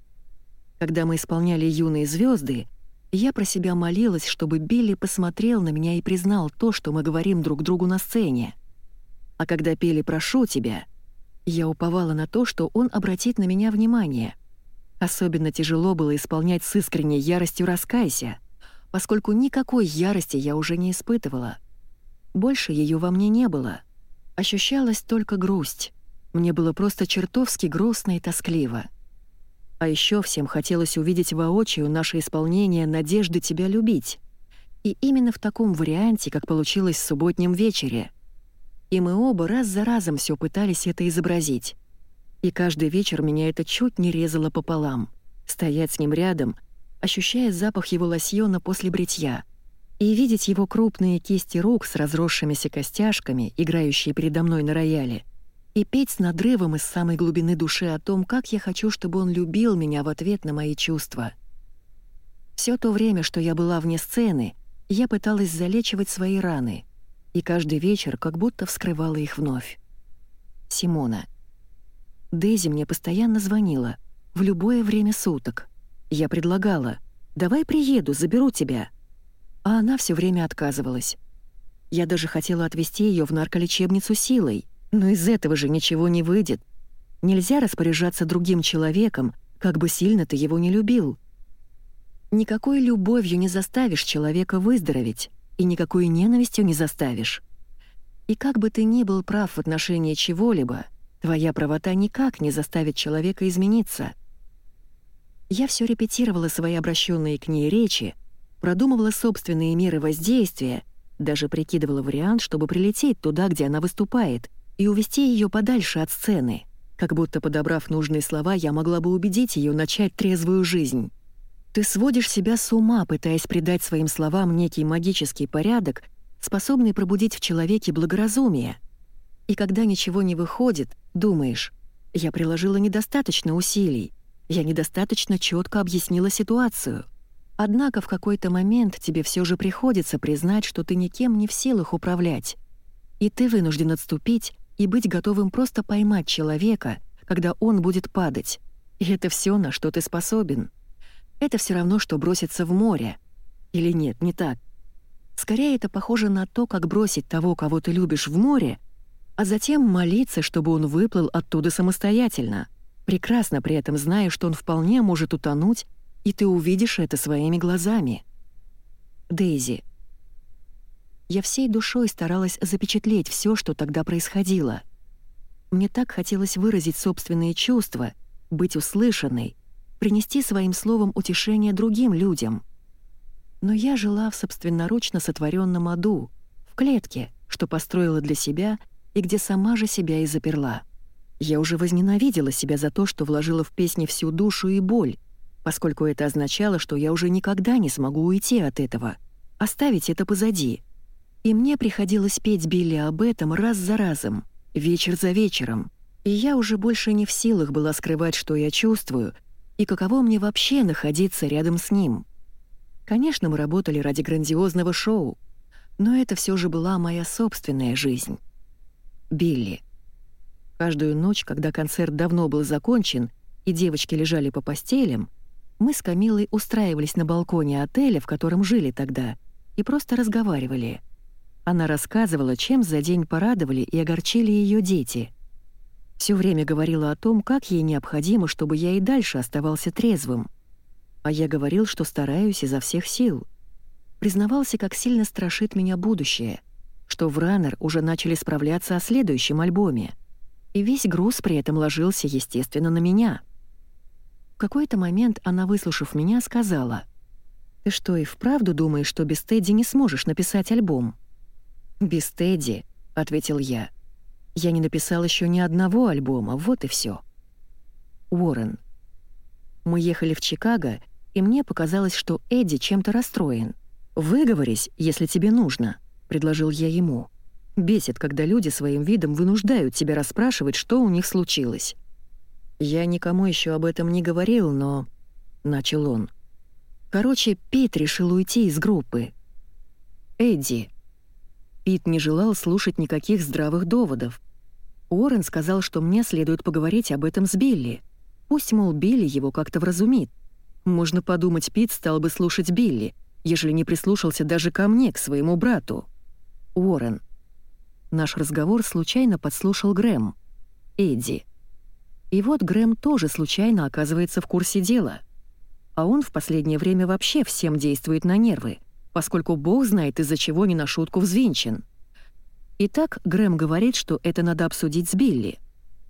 [SPEAKER 1] Когда мы исполняли «Юные звезды, я про себя молилась, чтобы Билли посмотрел на меня и признал то, что мы говорим друг другу на сцене. А когда пели «Прошу тебя», я уповала на то, что он обратит на меня внимание. Особенно тяжело было исполнять с искренней яростью «Раскайся», поскольку никакой ярости я уже не испытывала. Больше ее во мне не было. Ощущалась только грусть. Мне было просто чертовски грустно и тоскливо. А еще всем хотелось увидеть воочию наше исполнение «Надежды тебя любить». И именно в таком варианте, как получилось в субботнем вечере. И мы оба раз за разом все пытались это изобразить. И каждый вечер меня это чуть не резало пополам. Стоять с ним рядом, ощущая запах его лосьона после бритья, и видеть его крупные кисти рук с разросшимися костяшками, играющие передо мной на рояле — и петь с надрывом из самой глубины души о том, как я хочу, чтобы он любил меня в ответ на мои чувства. Все то время, что я была вне сцены, я пыталась залечивать свои раны, и каждый вечер как будто вскрывала их вновь. Симона. Дейзи мне постоянно звонила, в любое время суток. Я предлагала, «Давай приеду, заберу тебя». А она все время отказывалась. Я даже хотела отвезти ее в нарколечебницу силой — но из этого же ничего не выйдет. Нельзя распоряжаться другим человеком, как бы сильно ты его не любил. Никакой любовью не заставишь человека выздороветь, и никакой ненавистью не заставишь. И как бы ты ни был прав в отношении чего-либо, твоя правота никак не заставит человека измениться. Я все репетировала свои обращенные к ней речи, продумывала собственные меры воздействия, даже прикидывала вариант, чтобы прилететь туда, где она выступает — и увести ее подальше от сцены. Как будто подобрав нужные слова, я могла бы убедить ее начать трезвую жизнь. Ты сводишь себя с ума, пытаясь придать своим словам некий магический порядок, способный пробудить в человеке благоразумие. И когда ничего не выходит, думаешь, я приложила недостаточно усилий, я недостаточно четко объяснила ситуацию. Однако в какой-то момент тебе все же приходится признать, что ты никем не в силах управлять. И ты вынужден отступить и быть готовым просто поймать человека, когда он будет падать. И это все, на что ты способен. Это все равно, что броситься в море. Или нет, не так. Скорее, это похоже на то, как бросить того, кого ты любишь, в море, а затем молиться, чтобы он выплыл оттуда самостоятельно, прекрасно при этом зная, что он вполне может утонуть, и ты увидишь это своими глазами. Дейзи. Я всей душой старалась запечатлеть все, что тогда происходило. Мне так хотелось выразить собственные чувства, быть услышанной, принести своим словом утешение другим людям. Но я жила в собственноручно сотворенном аду, в клетке, что построила для себя и где сама же себя и заперла. Я уже возненавидела себя за то, что вложила в песни всю душу и боль, поскольку это означало, что я уже никогда не смогу уйти от этого, оставить это позади — и мне приходилось петь Билли об этом раз за разом, вечер за вечером, И я уже больше не в силах была скрывать, что я чувствую, и каково мне вообще находиться рядом с ним. Конечно, мы работали ради грандиозного шоу, но это все же была моя собственная жизнь. Билли. Каждую ночь, когда концерт давно был закончен и девочки лежали по постелям, мы с Камилой устраивались на балконе отеля, в котором жили тогда, и просто разговаривали. Она рассказывала, чем за день порадовали и огорчили ее дети. Всё время говорила о том, как ей необходимо, чтобы я и дальше оставался трезвым. А я говорил, что стараюсь изо всех сил. Признавался, как сильно страшит меня будущее, что в Раннер уже начали справляться о следующем альбоме. И весь груз при этом ложился, естественно, на меня. Какой-то момент она, выслушав меня, сказала, «Ты что, и вправду думаешь, что без Тедди не сможешь написать альбом?» «Без Тедди», — ответил я. «Я не написал еще ни одного альбома, вот и все. Уоррен. Мы ехали в Чикаго, и мне показалось, что Эдди чем-то расстроен. «Выговорись, если тебе нужно», — предложил я ему. «Бесит, когда люди своим видом вынуждают тебя расспрашивать, что у них случилось». «Я никому еще об этом не говорил, но...» — начал он. Короче, Пит решил уйти из группы. Эдди. Пит не желал слушать никаких здравых доводов. Уоррен сказал, что мне следует поговорить об этом с Билли. Пусть, мол, Билли его как-то вразумит. Можно подумать, Пит стал бы слушать Билли, ежели не прислушался даже ко мне, к своему брату. Уоррен. Наш разговор случайно подслушал Грэм. Эдди. И вот Грэм тоже случайно оказывается в курсе дела — а он в последнее время вообще всем действует на нервы, поскольку бог знает, из-за чего не на шутку взвинчен. Итак, Грэм говорит, что это надо обсудить с Билли.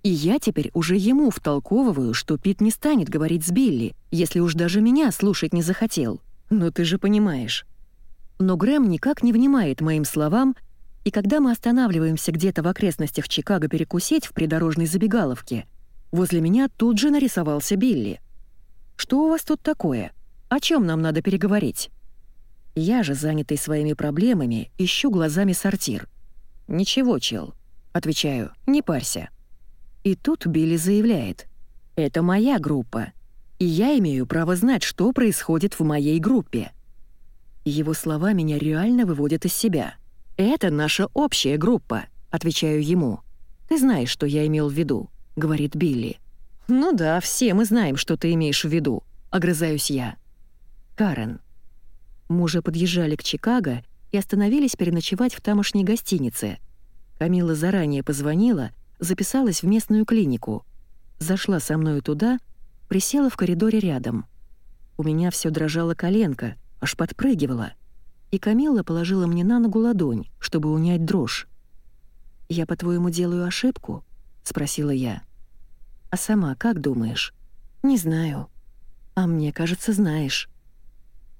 [SPEAKER 1] И я теперь уже ему втолковываю, что Пит не станет говорить с Билли, если уж даже меня слушать не захотел. Ну ты же понимаешь. Но Грэм никак не внимает моим словам, и когда мы останавливаемся где-то в окрестностях Чикаго перекусить в придорожной забегаловке, возле меня тут же нарисовался Билли. Что у вас тут такое? О чем нам надо переговорить?» Я же, занятый своими проблемами, ищу глазами сортир. «Ничего, чел», — отвечаю, — «не парься». И тут Билли заявляет, «Это моя группа, и я имею право знать, что происходит в моей группе». Его слова меня реально выводят из себя. «Это наша общая группа», — отвечаю ему. «Ты знаешь, что я имел в виду», — говорит Билли. «Ну да, все мы знаем, что ты имеешь в виду», — огрызаюсь я. Карен. Мы уже подъезжали к Чикаго и остановились переночевать в тамошней гостинице. Камила заранее позвонила, записалась в местную клинику. Зашла со мною туда, присела в коридоре рядом. У меня все дрожало коленка, аж подпрыгивала. И Камила положила мне на ногу ладонь, чтобы унять дрожь. «Я, по-твоему, делаю ошибку?» — спросила я. А сама как думаешь? Не знаю. А мне кажется, знаешь.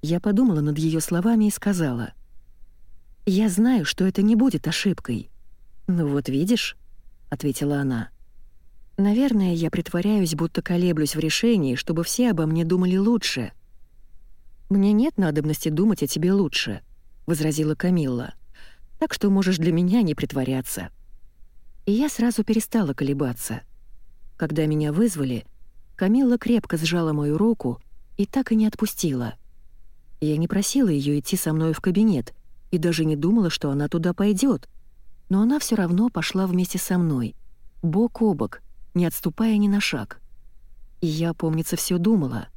[SPEAKER 1] Я подумала над ее словами и сказала. Я знаю, что это не будет ошибкой. Ну вот видишь, ответила она. Наверное, я притворяюсь, будто колеблюсь в решении, чтобы все обо мне думали лучше. Мне нет надобности думать о тебе лучше, возразила Камилла. Так что можешь для меня не притворяться. И я сразу перестала колебаться. Когда меня вызвали, Камилла крепко сжала мою руку и так и не отпустила. Я не просила ее идти со мной в кабинет и даже не думала, что она туда пойдет, но она все равно пошла вместе со мной, бок о бок, не отступая ни на шаг. И я, помнится, все думала.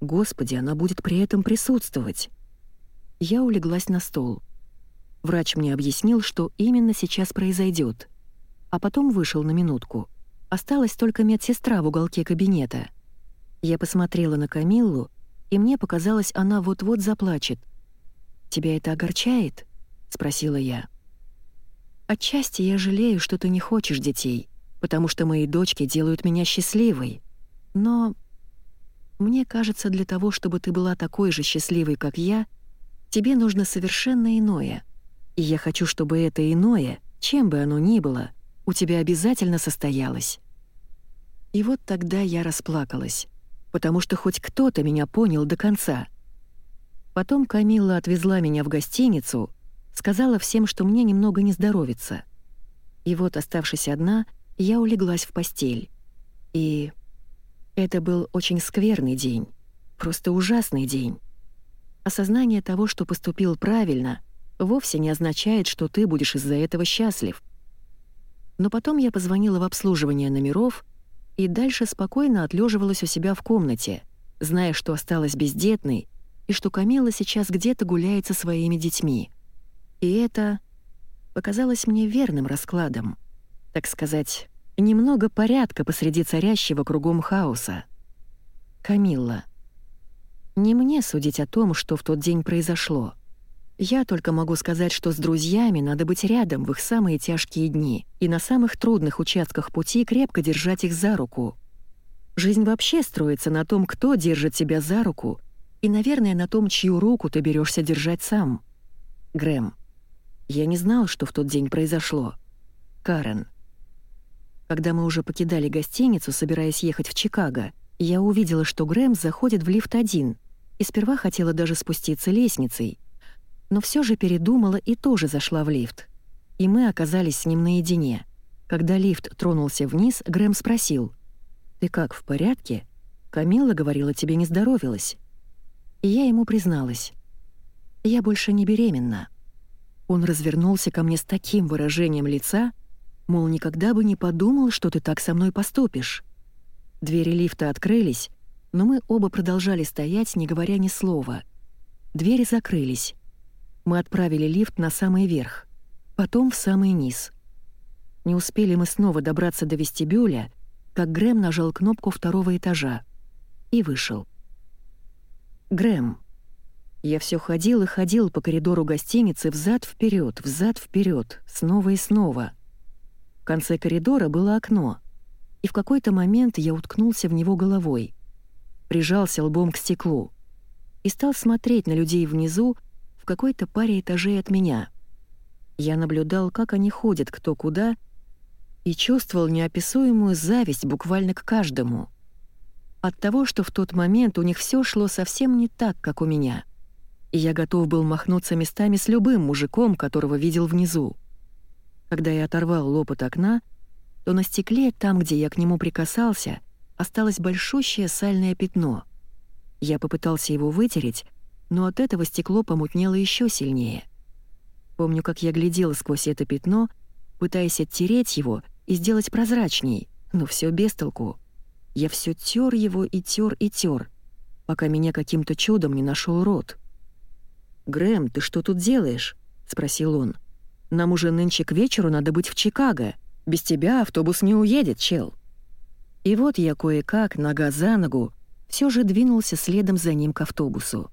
[SPEAKER 1] Господи, она будет при этом присутствовать. Я улеглась на стол. Врач мне объяснил, что именно сейчас произойдет, а потом вышел на минутку — Осталась только медсестра в уголке кабинета. Я посмотрела на Камиллу, и мне показалось, она вот-вот заплачет. «Тебя это огорчает?» — спросила я. «Отчасти я жалею, что ты не хочешь детей, потому что мои дочки делают меня счастливой. Но мне кажется, для того, чтобы ты была такой же счастливой, как я, тебе нужно совершенно иное. И я хочу, чтобы это иное, чем бы оно ни было, у тебя обязательно состоялось». И вот тогда я расплакалась, потому что хоть кто-то меня понял до конца. Потом Камилла отвезла меня в гостиницу, сказала всем, что мне немного не здоровится. И вот, оставшись одна, Я улеглась в постель. И это был очень скверный день, просто ужасный день. Осознание того, что поступил правильно, вовсе не означает, что ты будешь из-за этого счастлив. Но потом я позвонила в обслуживание номеров и дальше спокойно отлеживалась у себя в комнате, зная, что осталась бездетной и что Камила сейчас где-то гуляет со своими детьми. И это показалось мне верным раскладом. Так сказать, немного порядка посреди царящего кругом хаоса. Камилла. Не мне судить о том, что в тот день произошло. Я только могу сказать, что с друзьями надо быть рядом в их самые тяжкие дни и на самых трудных участках пути крепко держать их за руку. Жизнь вообще строится на том, кто держит тебя за руку, и, наверное, на том, чью руку ты берешься держать сам. Грэм. Я не знал, что в тот день произошло. Карен. Когда мы уже покидали гостиницу, собираясь ехать в Чикаго, я увидела, что Грэм заходит в лифт один, и сперва хотела даже спуститься лестницей — но все же передумала и тоже зашла в лифт. И мы оказались с ним наедине. Когда лифт тронулся вниз, Грэм спросил, «Ты как, в порядке? Камилла говорила, тебе не здоровилась». И я ему призналась, «Я больше не беременна». Он развернулся ко мне с таким выражением лица, мол, никогда бы не подумал, что ты так со мной поступишь. Двери лифта открылись, но мы оба продолжали стоять, не говоря ни слова. Двери закрылись. Мы отправили лифт на самый верх, потом в самый низ. Не успели мы снова добраться до вестибюля, как Грэм нажал кнопку второго этажа и вышел. Грэм. Я все ходил и ходил по коридору гостиницы взад вперед, взад вперед, снова и снова. В конце коридора было окно, и в какой-то момент я уткнулся в него головой, прижался лбом к стеклу и стал смотреть на людей внизу, в какой-то паре этажей от меня. Я наблюдал, как они ходят кто куда, и чувствовал неописуемую зависть буквально к каждому. От того, что в тот момент у них все шло совсем не так, как у меня. И я готов был махнуться местами с любым мужиком, которого видел внизу. Когда я оторвал лоб от окна, то на стекле, там, где я к нему прикасался, осталось большущее сальное пятно. Я попытался его вытереть, но от этого стекло помутнело еще сильнее. Помню, как я глядела сквозь это пятно, пытаясь оттереть его и сделать прозрачней, но все без толку. Я все тер его и тер и тер, пока меня каким-то чудом не нашел рот. «Грэм, ты что тут делаешь?» — спросил он. «Нам уже нынче к вечеру надо быть в Чикаго. Без тебя автобус не уедет, чел». И вот я кое-как, нога за ногу, все же двинулся следом за ним к автобусу.